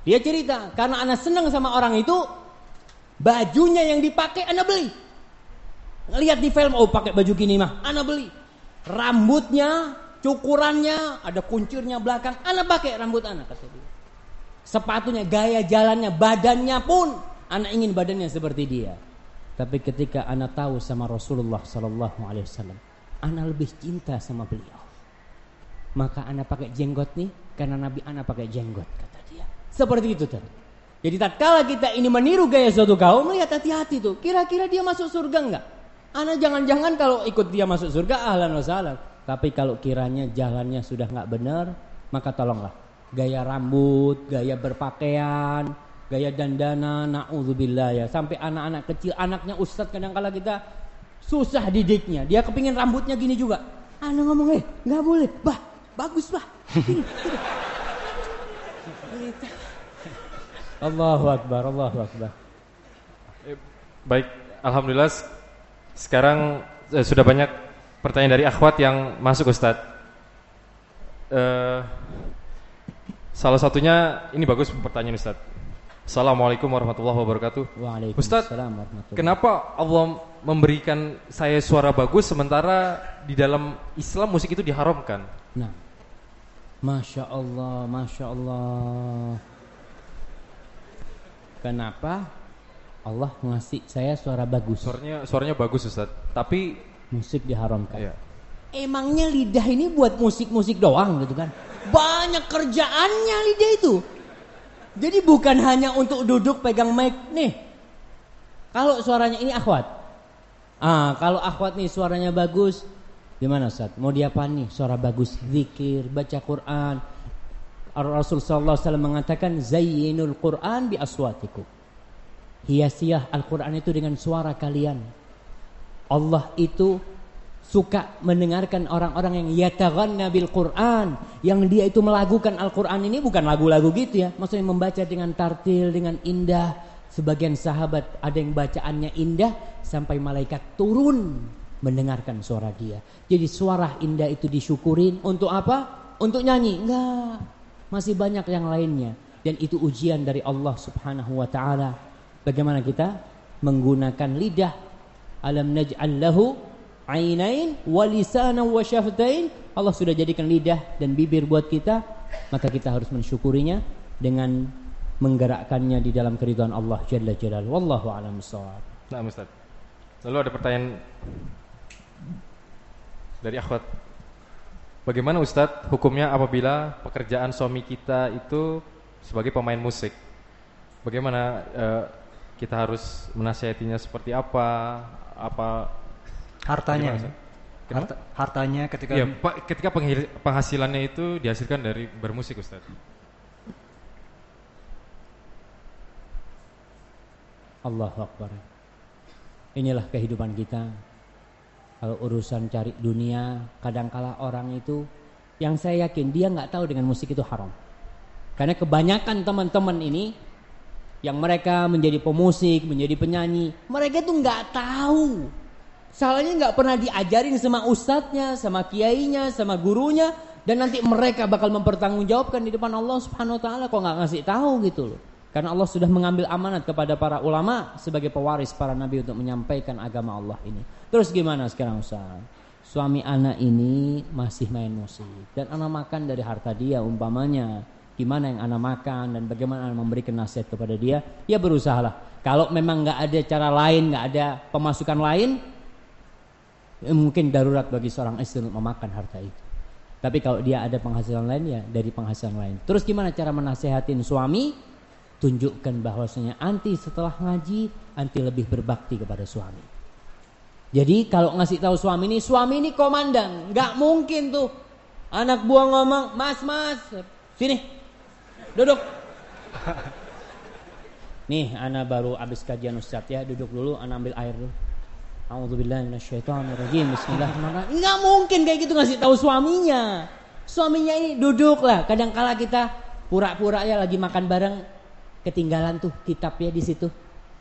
Dia cerita karena anak seneng sama orang itu, bajunya yang dipakai anak beli. Ngelihat di film, oh pakai baju gini mah, anak beli. Rambutnya, cukurannya, ada kuncirnya belakang, anak pakai rambut anak kata dia. Sepatunya, gaya jalannya, badannya pun anak ingin badannya seperti dia. Tapi ketika anak tahu sama Rasulullah Sallallahu Alaihi Wasallam, anak lebih cinta sama beliau. Maka anak pakai jenggot nih karena Nabi anak pakai jenggot kata dia. Seperti itu tadi. Jadi tatkala kita ini meniru gaya suatu kaum, lihat hati-hati tuh. Kira-kira dia masuk surga enggak? Anak jangan-jangan kalau ikut dia masuk surga ahlan wa sahlan. Tapi kalau kiranya jalannya sudah enggak benar, maka tolonglah gaya rambut, gaya berpakaian, gaya dandana, naudzubillah ya. Sampai anak-anak kecil, anaknya ustadz kadang-kala kita susah didiknya. Dia kepingin rambutnya gini juga. Anak ngomong, eh nggak boleh, bah bagus bah. [laughs] Allahu Akbar, Allahu Akbar. Eh, Baik, alhamdulillah sekarang eh, sudah banyak pertanyaan dari akhwat yang masuk Ustadz. Eh, salah satunya ini bagus pertanyaan Ustadz. Assalamualaikum warahmatullahi wabarakatuh. Waalaikumsalam Ustadz, warahmatullahi Kenapa Allah memberikan saya suara bagus sementara di dalam Islam musik itu diharamkan? Nah, masya Allah, masya Allah. Kenapa Allah ngasih saya suara bagus? Suaranya suaranya bagus Ustadz, tapi Musik diharamkan. ya, Emangnya lidah ini buat musik-musik doang gitu kan? Banyak kerjaannya lidah itu. Jadi bukan hanya untuk duduk pegang mic nih. Kalau suaranya ini akhwat. Ah, kalau akhwat nih suaranya bagus, gimana Ustaz? Mau diapain nih? Suara bagus, zikir, baca Quran. Rasul sallallahu alaihi wasallam mengatakan zayyinul Quran bi aswatikum. Hiasiah Al-Quran itu dengan suara kalian. Allah itu suka mendengarkan orang-orang yang yataghanna bil Quran, yang dia itu melagukan Al-Quran ini bukan lagu-lagu gitu ya, maksudnya membaca dengan tartil, dengan indah. Sebagian sahabat ada yang bacaannya indah sampai malaikat turun mendengarkan suara dia. Jadi suara indah itu disyukurin untuk apa? Untuk nyanyi? Enggak. Masih banyak yang lainnya dan itu ujian dari Allah Subhanahu wa taala. Bagaimana kita menggunakan lidah? Alam naj'al lahu ainain wa lisanan wa syafatain. Allah sudah jadikan lidah dan bibir buat kita, maka kita harus mensyukurinya dengan menggerakkannya di dalam keridhaan Allah Jalla Jalal. Wallahu a'lam bishawab. Nah, Ustaz. Lalu ada pertanyaan dari akhwat. Bagaimana Ustadz hukumnya apabila pekerjaan suami kita itu sebagai pemain musik? Bagaimana eh, kita harus menasihatinya seperti apa? Apa Hartanya. Gimana, Ustaz? Harta- hartanya ketika Iya, Pak, ketika penghasilannya itu dihasilkan dari bermusik Ustadz. Allahu Akbar. Inilah kehidupan kita. Kalau urusan cari dunia, kadangkala orang itu yang saya yakin dia nggak tahu dengan musik itu haram. Karena kebanyakan teman-teman ini yang mereka menjadi pemusik, menjadi penyanyi, mereka tuh nggak tahu. Salahnya nggak pernah diajarin sama ustadznya, sama kiainya, sama gurunya, dan nanti mereka bakal mempertanggungjawabkan di depan Allah Subhanahu Wa Taala kok nggak ngasih tahu gitu loh. Karena Allah sudah mengambil amanat kepada para ulama sebagai pewaris para nabi untuk menyampaikan agama Allah ini. Terus gimana sekarang Ustaz? Suami anak ini masih main musik dan anak makan dari harta dia umpamanya. Gimana yang anak makan dan bagaimana anak memberikan nasihat kepada dia? Ya berusahalah. Kalau memang nggak ada cara lain, nggak ada pemasukan lain, ya mungkin darurat bagi seorang istri untuk memakan harta itu. Tapi kalau dia ada penghasilan lain ya dari penghasilan lain. Terus gimana cara menasehatin suami? Tunjukkan bahwasanya anti setelah ngaji, anti lebih berbakti kepada suami. Jadi kalau ngasih tahu suami ini, suami ini komandan, nggak mungkin tuh anak buah ngomong, mas mas, sini, duduk. [laughs] Nih, anak baru habis kajian ustadz ya, duduk dulu, anak ambil air dulu. A'udzubillahiminasyaitonirrajim. Bismillahirrahmanirrahim. Enggak mungkin kayak gitu ngasih tahu suaminya. Suaminya ini duduk lah. Kadang kala kita pura-pura ya lagi makan bareng ketinggalan tuh kitabnya di situ.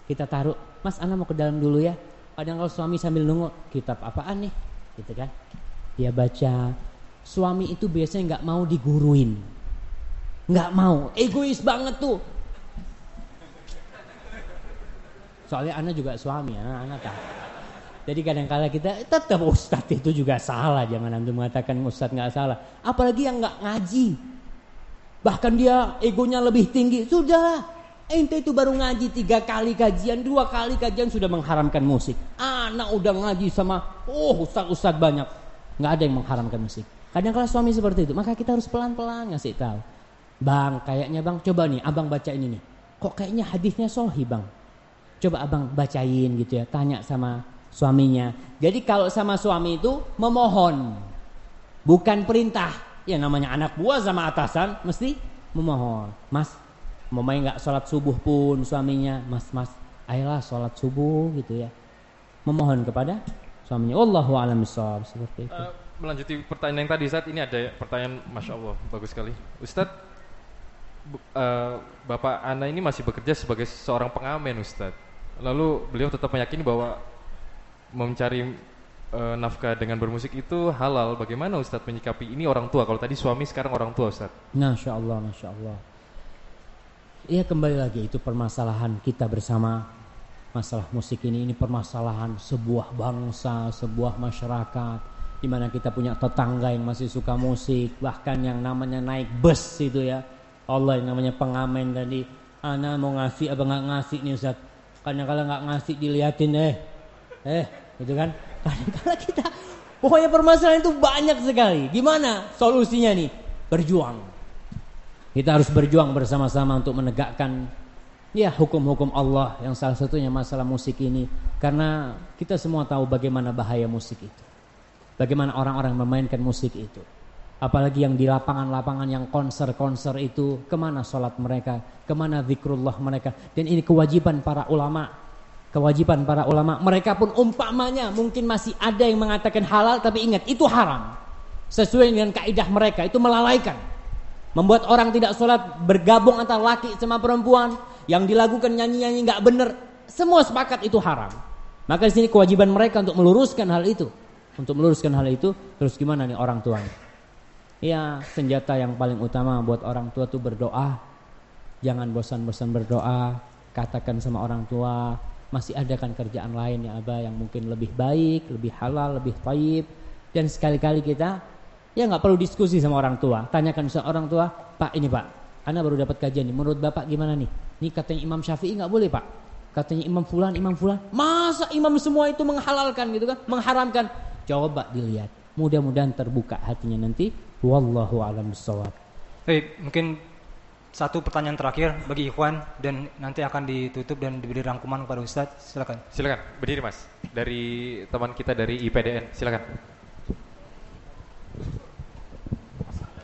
Kita taruh. Mas, Ana mau ke dalam dulu ya. kadang kalau suami sambil nunggu kitab apaan nih gitu kan dia baca suami itu biasanya nggak mau diguruin nggak mau. Egois banget tuh. Soalnya anak juga suami anak-anak tak jadi kadang-kala kita tetap ustadz itu juga salah. Jangan nanti mengatakan ustadz nggak salah. Apalagi yang nggak ngaji. Bahkan dia egonya lebih tinggi. Sudah Ente itu baru ngaji tiga kali kajian, dua kali kajian sudah mengharamkan musik. Anak udah ngaji sama, oh ustad-ustad banyak, nggak ada yang mengharamkan musik. Kadang kala suami seperti itu, maka kita harus pelan-pelan ngasih tahu. Bang, kayaknya bang, coba nih, abang baca ini nih. Kok kayaknya hadisnya sohi bang? Coba abang bacain gitu ya, tanya sama suaminya. Jadi kalau sama suami itu memohon, bukan perintah. Ya namanya anak buah sama atasan mesti memohon. Mas, Mama nggak sholat subuh pun suaminya, mas mas, ayolah sholat subuh gitu ya. Memohon kepada suaminya. Allahu a'lam seperti itu. Uh, melanjuti pertanyaan yang tadi saat ini ada pertanyaan, masya Allah bagus sekali. Ustadz, uh, Bapak Ana ini masih bekerja sebagai seorang pengamen Ustadz. Lalu beliau tetap meyakini bahwa mencari uh, nafkah dengan bermusik itu halal. Bagaimana Ustadz menyikapi ini orang tua? Kalau tadi suami sekarang orang tua Ustadz. Masya Allah, Masya Allah. Ya kembali lagi itu permasalahan kita bersama masalah musik ini ini permasalahan sebuah bangsa, sebuah masyarakat di mana kita punya tetangga yang masih suka musik, bahkan yang namanya naik bus itu ya. Allah yang namanya pengamen tadi, ana mau ngasih apa nggak ngasih nih Ustaz. Kadang kalau nggak ngasih diliatin eh. Eh, gitu kan? [laughs] Kadang kala kita pokoknya permasalahan itu banyak sekali. Gimana solusinya nih? Berjuang kita harus berjuang bersama-sama untuk menegakkan ya hukum-hukum Allah yang salah satunya masalah musik ini karena kita semua tahu bagaimana bahaya musik itu. Bagaimana orang-orang memainkan musik itu. Apalagi yang di lapangan-lapangan yang konser-konser itu ke mana sholat mereka, ke mana zikrullah mereka. Dan ini kewajiban para ulama. Kewajiban para ulama. Mereka pun umpamanya mungkin masih ada yang mengatakan halal tapi ingat itu haram. Sesuai dengan kaidah mereka itu melalaikan membuat orang tidak sholat bergabung antara laki sama perempuan yang dilakukan nyanyi-nyanyi nggak benar semua sepakat itu haram maka di sini kewajiban mereka untuk meluruskan hal itu untuk meluruskan hal itu terus gimana nih orang tuanya ya senjata yang paling utama buat orang tua tuh berdoa jangan bosan-bosan berdoa katakan sama orang tua masih ada kan kerjaan lain ya abah yang mungkin lebih baik lebih halal lebih taib dan sekali-kali kita Ya nggak perlu diskusi sama orang tua. Tanyakan sama orang tua, Pak ini Pak, Anda baru dapat kajian nih. Menurut Bapak gimana nih? Ini katanya Imam Syafi'i nggak boleh Pak. Katanya Imam Fulan, Imam Fulan. Masa imam semua itu menghalalkan gitu kan? Mengharamkan. Coba dilihat. Mudah-mudahan terbuka hatinya nanti. Wallahu a'lam bishawab. Baik, mungkin satu pertanyaan terakhir bagi Ikhwan dan nanti akan ditutup dan diberi rangkuman kepada Ustadz. Silakan. Silakan, berdiri Mas. Dari teman kita dari IPDN. Silakan.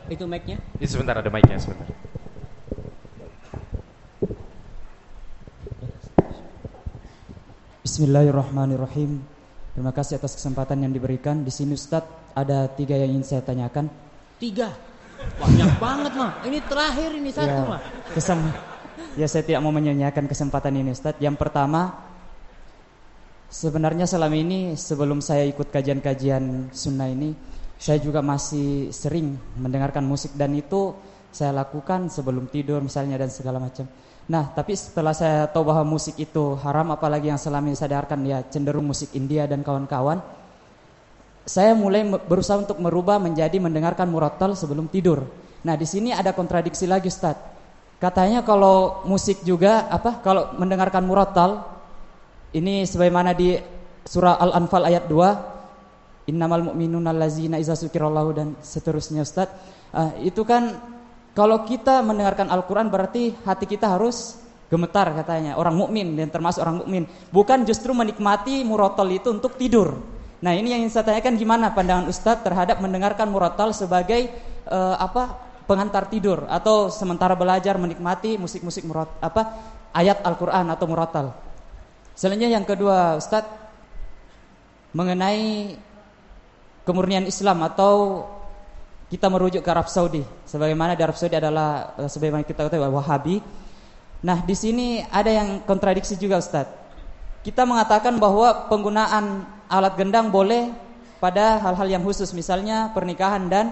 Itu mic-nya? Itu sebentar ada mic-nya sebentar. Bismillahirrahmanirrahim. Terima kasih atas kesempatan yang diberikan. Di sini Ustadz ada tiga yang ingin saya tanyakan. Tiga? Banyak banget mah. Ini terakhir ini satu ya, mah. Kesem ya saya tidak mau menyanyiakan kesempatan ini Ustadz. Yang pertama, sebenarnya selama ini sebelum saya ikut kajian-kajian sunnah ini, saya juga masih sering mendengarkan musik dan itu saya lakukan sebelum tidur misalnya dan segala macam. Nah, tapi setelah saya tahu bahwa musik itu haram apalagi yang selama ini saya dengarkan ya cenderung musik India dan kawan-kawan, saya mulai berusaha untuk merubah menjadi mendengarkan murattal sebelum tidur. Nah, di sini ada kontradiksi lagi Ustaz. Katanya kalau musik juga apa? Kalau mendengarkan murattal ini sebagaimana di surah Al-Anfal ayat 2 innamal mu'minuna allazina iza sukirallahu dan seterusnya Ustaz. Uh, itu kan kalau kita mendengarkan Al-Qur'an berarti hati kita harus gemetar katanya orang mukmin dan termasuk orang mukmin bukan justru menikmati murotal itu untuk tidur nah ini yang ingin saya tanyakan gimana pandangan Ustadz terhadap mendengarkan murotal sebagai uh, apa pengantar tidur atau sementara belajar menikmati musik-musik murot apa ayat Al-Quran atau murotal selanjutnya yang kedua Ustadz mengenai kemurnian Islam atau kita merujuk ke Arab Saudi sebagaimana di Arab Saudi adalah eh, sebagaimana kita ketahui Wahabi. Nah, di sini ada yang kontradiksi juga Ustaz. kita mengatakan bahwa penggunaan alat gendang boleh pada hal-hal yang khusus, misalnya pernikahan dan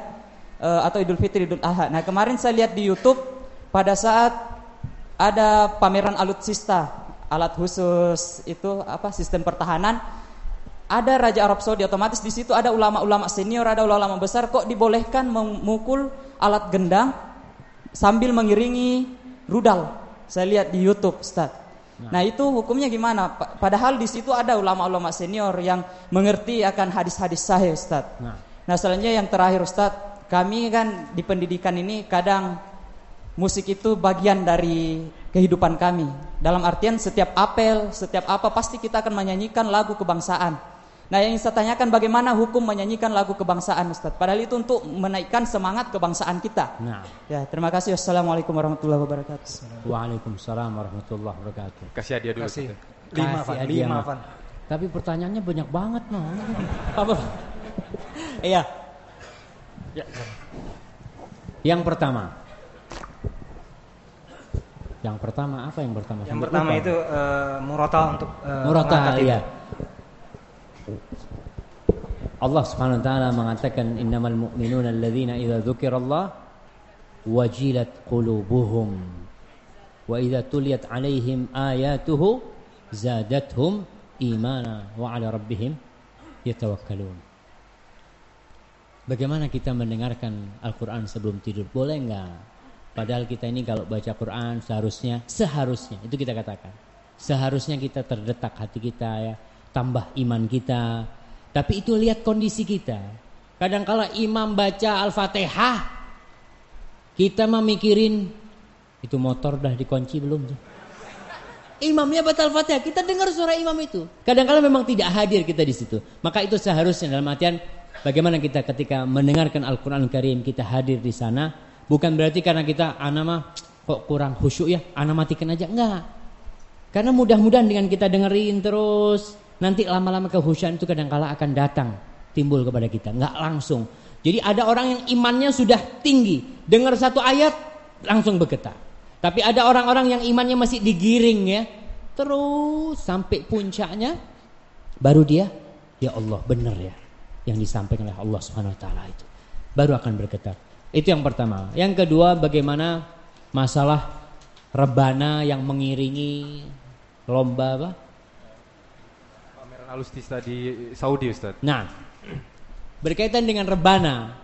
uh, atau Idul Fitri, Idul Adha. Nah kemarin saya lihat di YouTube pada saat ada pameran alutsista, alat khusus itu apa sistem pertahanan. Ada Raja Arab Saudi otomatis di situ ada ulama-ulama senior, ada ulama besar kok dibolehkan memukul alat gendang sambil mengiringi rudal. Saya lihat di YouTube, Ustaz. Nah. nah itu hukumnya gimana? Padahal di situ ada ulama-ulama senior yang mengerti akan hadis-hadis sahih, Ustaz. Nah. nah selanjutnya yang terakhir, Ustaz, kami kan di pendidikan ini kadang musik itu bagian dari kehidupan kami. Dalam artian setiap apel, setiap apa pasti kita akan menyanyikan lagu kebangsaan. Nah yang saya tanyakan bagaimana hukum menyanyikan lagu kebangsaan Ustaz? Padahal itu untuk menaikkan semangat kebangsaan kita. Nah. Ya terima kasih. Assalamualaikum warahmatullahi wabarakatuh. Waalaikumsalam warahmatullahi wabarakatuh. Kasih hadiah dulu Kasih. Lima Van Lima Van Tapi pertanyaannya banyak banget no. [laughs] Apa? Iya. Ya. Yang pertama. Yang pertama apa yang pertama? Yang pertama itu uh, murata untuk uh, Murata iya Allah Subhanahu wa taala mengatakan innamal mu'minuna alladzina idza dzukirallah wajilat qulubuhum wa idza tuliyat alaihim ayatuhu zadatuhum imana wa ala rabbihim yatawakkalun. Bagaimana kita mendengarkan Al-Qur'an sebelum tidur? Boleh enggak? Padahal kita ini kalau baca Quran seharusnya seharusnya itu kita katakan. Seharusnya kita terdetak hati kita ya, tambah iman kita, tapi itu lihat kondisi kita. Kadangkala imam baca Al-Fatihah, kita memikirin itu motor dah dikunci belum tuh. Imamnya baca Al-Fatihah, kita dengar suara imam itu. Kadangkala memang tidak hadir kita di situ. Maka itu seharusnya dalam artian bagaimana kita ketika mendengarkan Al-Qur'an Al Karim kita hadir di sana, bukan berarti karena kita anak mah kok kurang khusyuk ya, anak matikan aja enggak. Karena mudah-mudahan dengan kita dengerin terus nanti lama-lama kehusyuan itu kadang-kala akan datang timbul kepada kita, nggak langsung. Jadi ada orang yang imannya sudah tinggi, dengar satu ayat langsung bergetar. Tapi ada orang-orang yang imannya masih digiring ya, terus sampai puncaknya baru dia ya Allah benar ya yang disampaikan oleh Allah Subhanahu wa taala itu. Baru akan bergetar. Itu yang pertama. Yang kedua bagaimana masalah rebana yang mengiringi lomba apa? Alustista di Saudi Ustaz. Nah, berkaitan dengan rebana.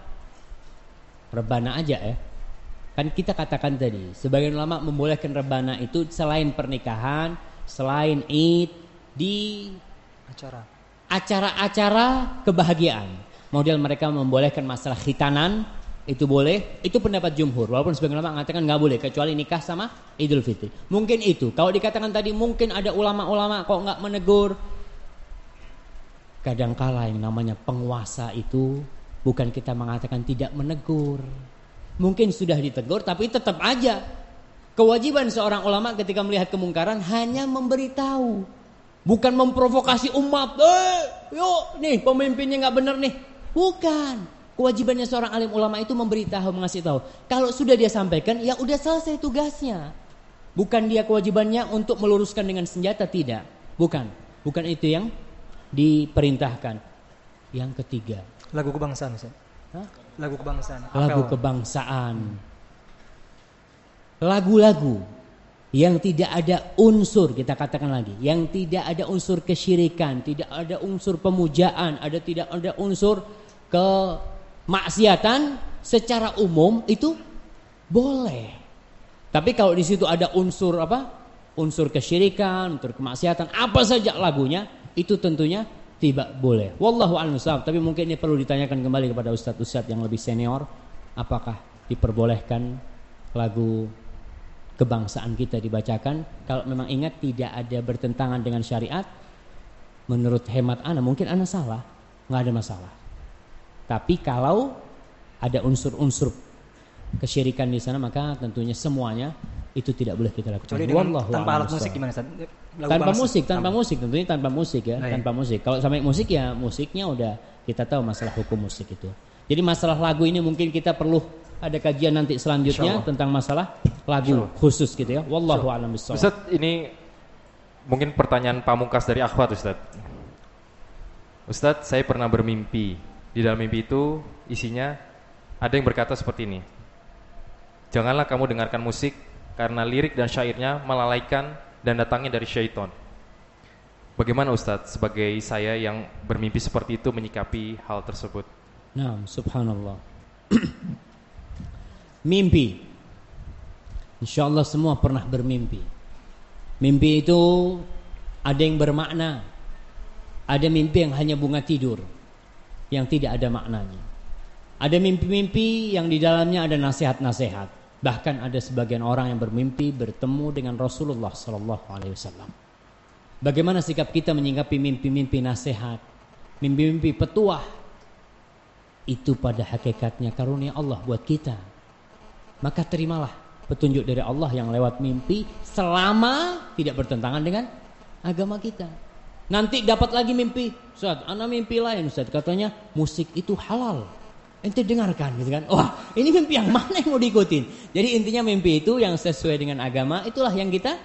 Rebana aja ya. Kan kita katakan tadi, sebagian ulama membolehkan rebana itu selain pernikahan, selain Id di acara acara-acara kebahagiaan. Model mereka membolehkan masalah khitanan itu boleh, itu pendapat jumhur. Walaupun sebagian ulama mengatakan nggak boleh kecuali nikah sama Idul Fitri. Mungkin itu. Kalau dikatakan tadi mungkin ada ulama-ulama kok nggak menegur, Kadangkala yang namanya penguasa itu bukan kita mengatakan tidak menegur. Mungkin sudah ditegur tapi tetap aja kewajiban seorang ulama ketika melihat kemungkaran hanya memberitahu, bukan memprovokasi umat. Eh, yuk nih pemimpinnya nggak benar nih. Bukan. Kewajibannya seorang alim ulama itu memberitahu, mengasih tahu. Kalau sudah dia sampaikan, ya udah selesai tugasnya. Bukan dia kewajibannya untuk meluruskan dengan senjata, tidak. Bukan. Bukan itu yang diperintahkan. Yang ketiga, lagu kebangsaan, Ustaz. Hah? Lagu kebangsaan. Lagu kebangsaan. Lagu-lagu yang tidak ada unsur kita katakan lagi, yang tidak ada unsur kesyirikan, tidak ada unsur pemujaan, ada tidak ada unsur kemaksiatan secara umum itu boleh. Tapi kalau di situ ada unsur apa? Unsur kesyirikan, unsur kemaksiatan, apa saja lagunya itu tentunya tidak boleh. Wallahu a'lam Tapi mungkin ini perlu ditanyakan kembali kepada ustadz-ustadz yang lebih senior, apakah diperbolehkan lagu kebangsaan kita dibacakan? Kalau memang ingat tidak ada bertentangan dengan syariat, menurut hemat ana mungkin ana salah, nggak ada masalah. Tapi kalau ada unsur-unsur kesyirikan di sana maka tentunya semuanya itu tidak boleh kita lakukan. Kecuali dengan tanpa alat musik gimana Ustaz? tanpa musik, tanpa musik tentunya tanpa musik ya, oh, tanpa musik. Kalau sampai musik ya musiknya udah kita tahu masalah hukum musik itu. Jadi masalah lagu ini mungkin kita perlu ada kajian nanti selanjutnya tentang masalah lagu khusus gitu ya. Wallahu a'lam bishawab. Ustaz, ini mungkin pertanyaan pamungkas dari akhwat Ustaz. Ustaz, saya pernah bermimpi. Di dalam mimpi itu isinya ada yang berkata seperti ini. Janganlah kamu dengarkan musik karena lirik dan syairnya melalaikan dan datangnya dari syaitan. Bagaimana Ustadz sebagai saya yang bermimpi seperti itu menyikapi hal tersebut? Nah, subhanallah. [clears throat] Mimpi. Insya Allah semua pernah bermimpi. Mimpi itu ada yang bermakna. Ada mimpi yang hanya bunga tidur. Yang tidak ada maknanya. Ada mimpi-mimpi yang di dalamnya ada nasihat-nasihat. Bahkan ada sebagian orang yang bermimpi bertemu dengan Rasulullah Sallallahu Alaihi Wasallam. Bagaimana sikap kita menyingkapi mimpi-mimpi nasihat, mimpi-mimpi petuah? Itu pada hakikatnya karunia Allah buat kita. Maka terimalah petunjuk dari Allah yang lewat mimpi selama tidak bertentangan dengan agama kita. Nanti dapat lagi mimpi, Ustaz, anak mimpi lain Ustaz, katanya musik itu halal. Ente dengarkan gitu kan. Wah, ini mimpi yang mana yang mau diikutin? Jadi intinya mimpi itu yang sesuai dengan agama itulah yang kita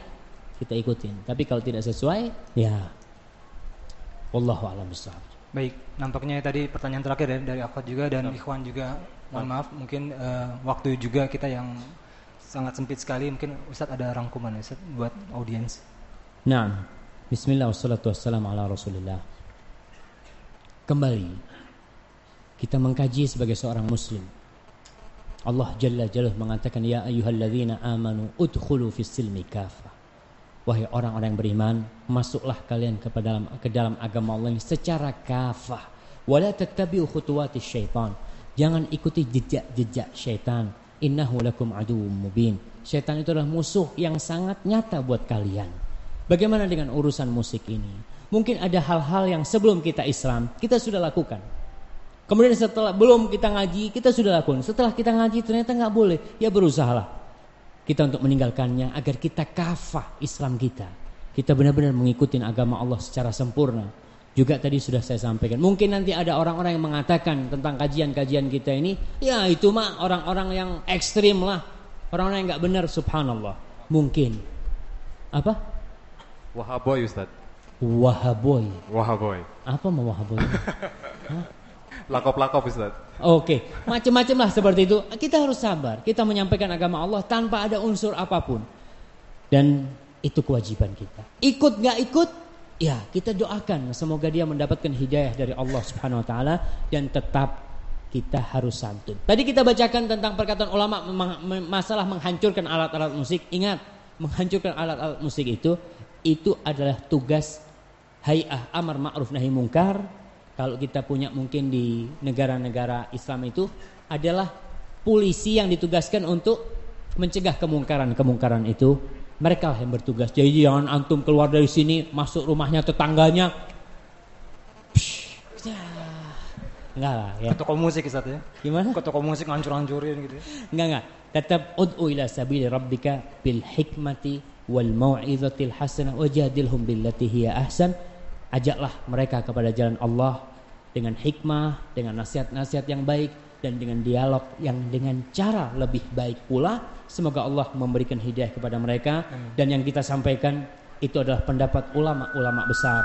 kita ikutin. Tapi kalau tidak sesuai, ya wallahu a'lam. Baik, nampaknya tadi pertanyaan terakhir dari, dari Akhwat juga dan Ikhwan juga. Mohon maaf, mungkin uh, waktu juga kita yang sangat sempit sekali. Mungkin Ustadz ada rangkuman ya, Ustadz buat audiens. Nah, Bismillah wassalatu wassalamu ala Rasulillah. Kembali kita mengkaji sebagai seorang muslim. Allah Jalla Jalla mengatakan ya ayyuhalladzina amanu udkhulu fis silmi kafah. Wahai orang-orang yang beriman, masuklah kalian ke dalam ke dalam agama Allah ini secara kafah. Wala tattabi'u khutuwatis syaitan. Jangan ikuti jejak-jejak syaitan. Innahu lakum aduwwum mubin. Syaitan itu adalah musuh yang sangat nyata buat kalian. Bagaimana dengan urusan musik ini? Mungkin ada hal-hal yang sebelum kita Islam kita sudah lakukan. Kemudian setelah belum kita ngaji kita sudah lakukan. Setelah kita ngaji ternyata nggak boleh. Ya berusahalah kita untuk meninggalkannya agar kita kafah Islam kita. Kita benar-benar mengikuti agama Allah secara sempurna. Juga tadi sudah saya sampaikan. Mungkin nanti ada orang-orang yang mengatakan tentang kajian-kajian kita ini, ya itu mah orang-orang yang ekstrim lah. Orang-orang yang nggak benar subhanallah. Mungkin. Apa? Wahaboy Ustaz. Wahaboy. Wahaboy. Apa mau wahaboy? [laughs] Lakop-lakop Ustaz. Oke, macam-macam lah seperti itu. Kita harus sabar. Kita menyampaikan agama Allah tanpa ada unsur apa pun. Dan itu kewajiban kita. Ikut nggak ikut, ya kita doakan semoga dia mendapatkan hidayah dari Allah Subhanahu Wa Taala dan tetap kita harus santun. Tadi kita bacakan tentang perkataan ulama masalah menghancurkan alat-alat musik. Ingat, menghancurkan alat-alat musik itu itu adalah tugas hayah amar ma'ruf nahi mungkar kalau kita punya mungkin di negara-negara Islam itu adalah polisi yang ditugaskan untuk mencegah kemungkaran-kemungkaran itu. Mereka lah yang bertugas. Jadi jangan antum keluar dari sini masuk rumahnya tetangganya. Psh, ya. Enggak lah ya. Ke toko musik Ustaz ya. Gimana? Ke toko musik ngancur-hancurin gitu. Ya. Enggak enggak. Tetap ud'u ila sabili rabbika bil hikmati wal mau'izatil hasanah wajadilhum billati hiya ahsan ajaklah mereka kepada jalan Allah dengan hikmah, dengan nasihat-nasihat yang baik dan dengan dialog yang dengan cara lebih baik pula. Semoga Allah memberikan hidayah kepada mereka dan yang kita sampaikan itu adalah pendapat ulama-ulama besar.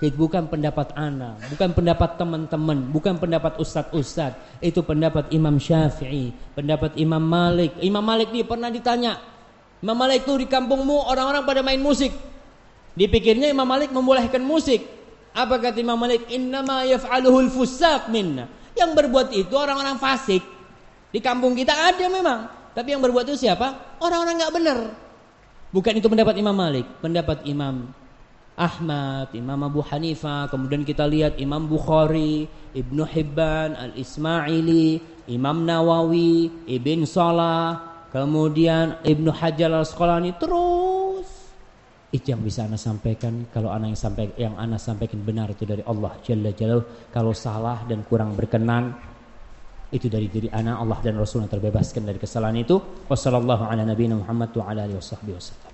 Bukan pendapat ana, bukan pendapat teman-teman, bukan pendapat ustadz-ustadz. Itu pendapat Imam Syafi'i, pendapat Imam Malik. Imam Malik ini pernah ditanya, Imam Malik itu di kampungmu orang-orang pada main musik. Dipikirnya Imam Malik membolehkan musik. Apa kata Imam Malik? Innama yaf'aluhul fusaq minna. Yang berbuat itu orang-orang fasik. Di kampung kita ada memang. Tapi yang berbuat itu siapa? Orang-orang nggak benar. Bukan itu pendapat Imam Malik. Pendapat Imam Ahmad, Imam Abu Hanifah, kemudian kita lihat Imam Bukhari, Ibnu Hibban, Al-Ismaili, Imam Nawawi, Ibn Salah, kemudian Ibnu Hajar Al-Asqalani, terus itu yang bisa anda sampaikan kalau anak yang sampai yang anda sampaikan benar itu dari Allah Jalla Jalla kalau salah dan kurang berkenan itu dari diri anak Allah dan Rasul yang terbebaskan dari kesalahan itu. Wassalamualaikum warahmatullahi wabarakatuh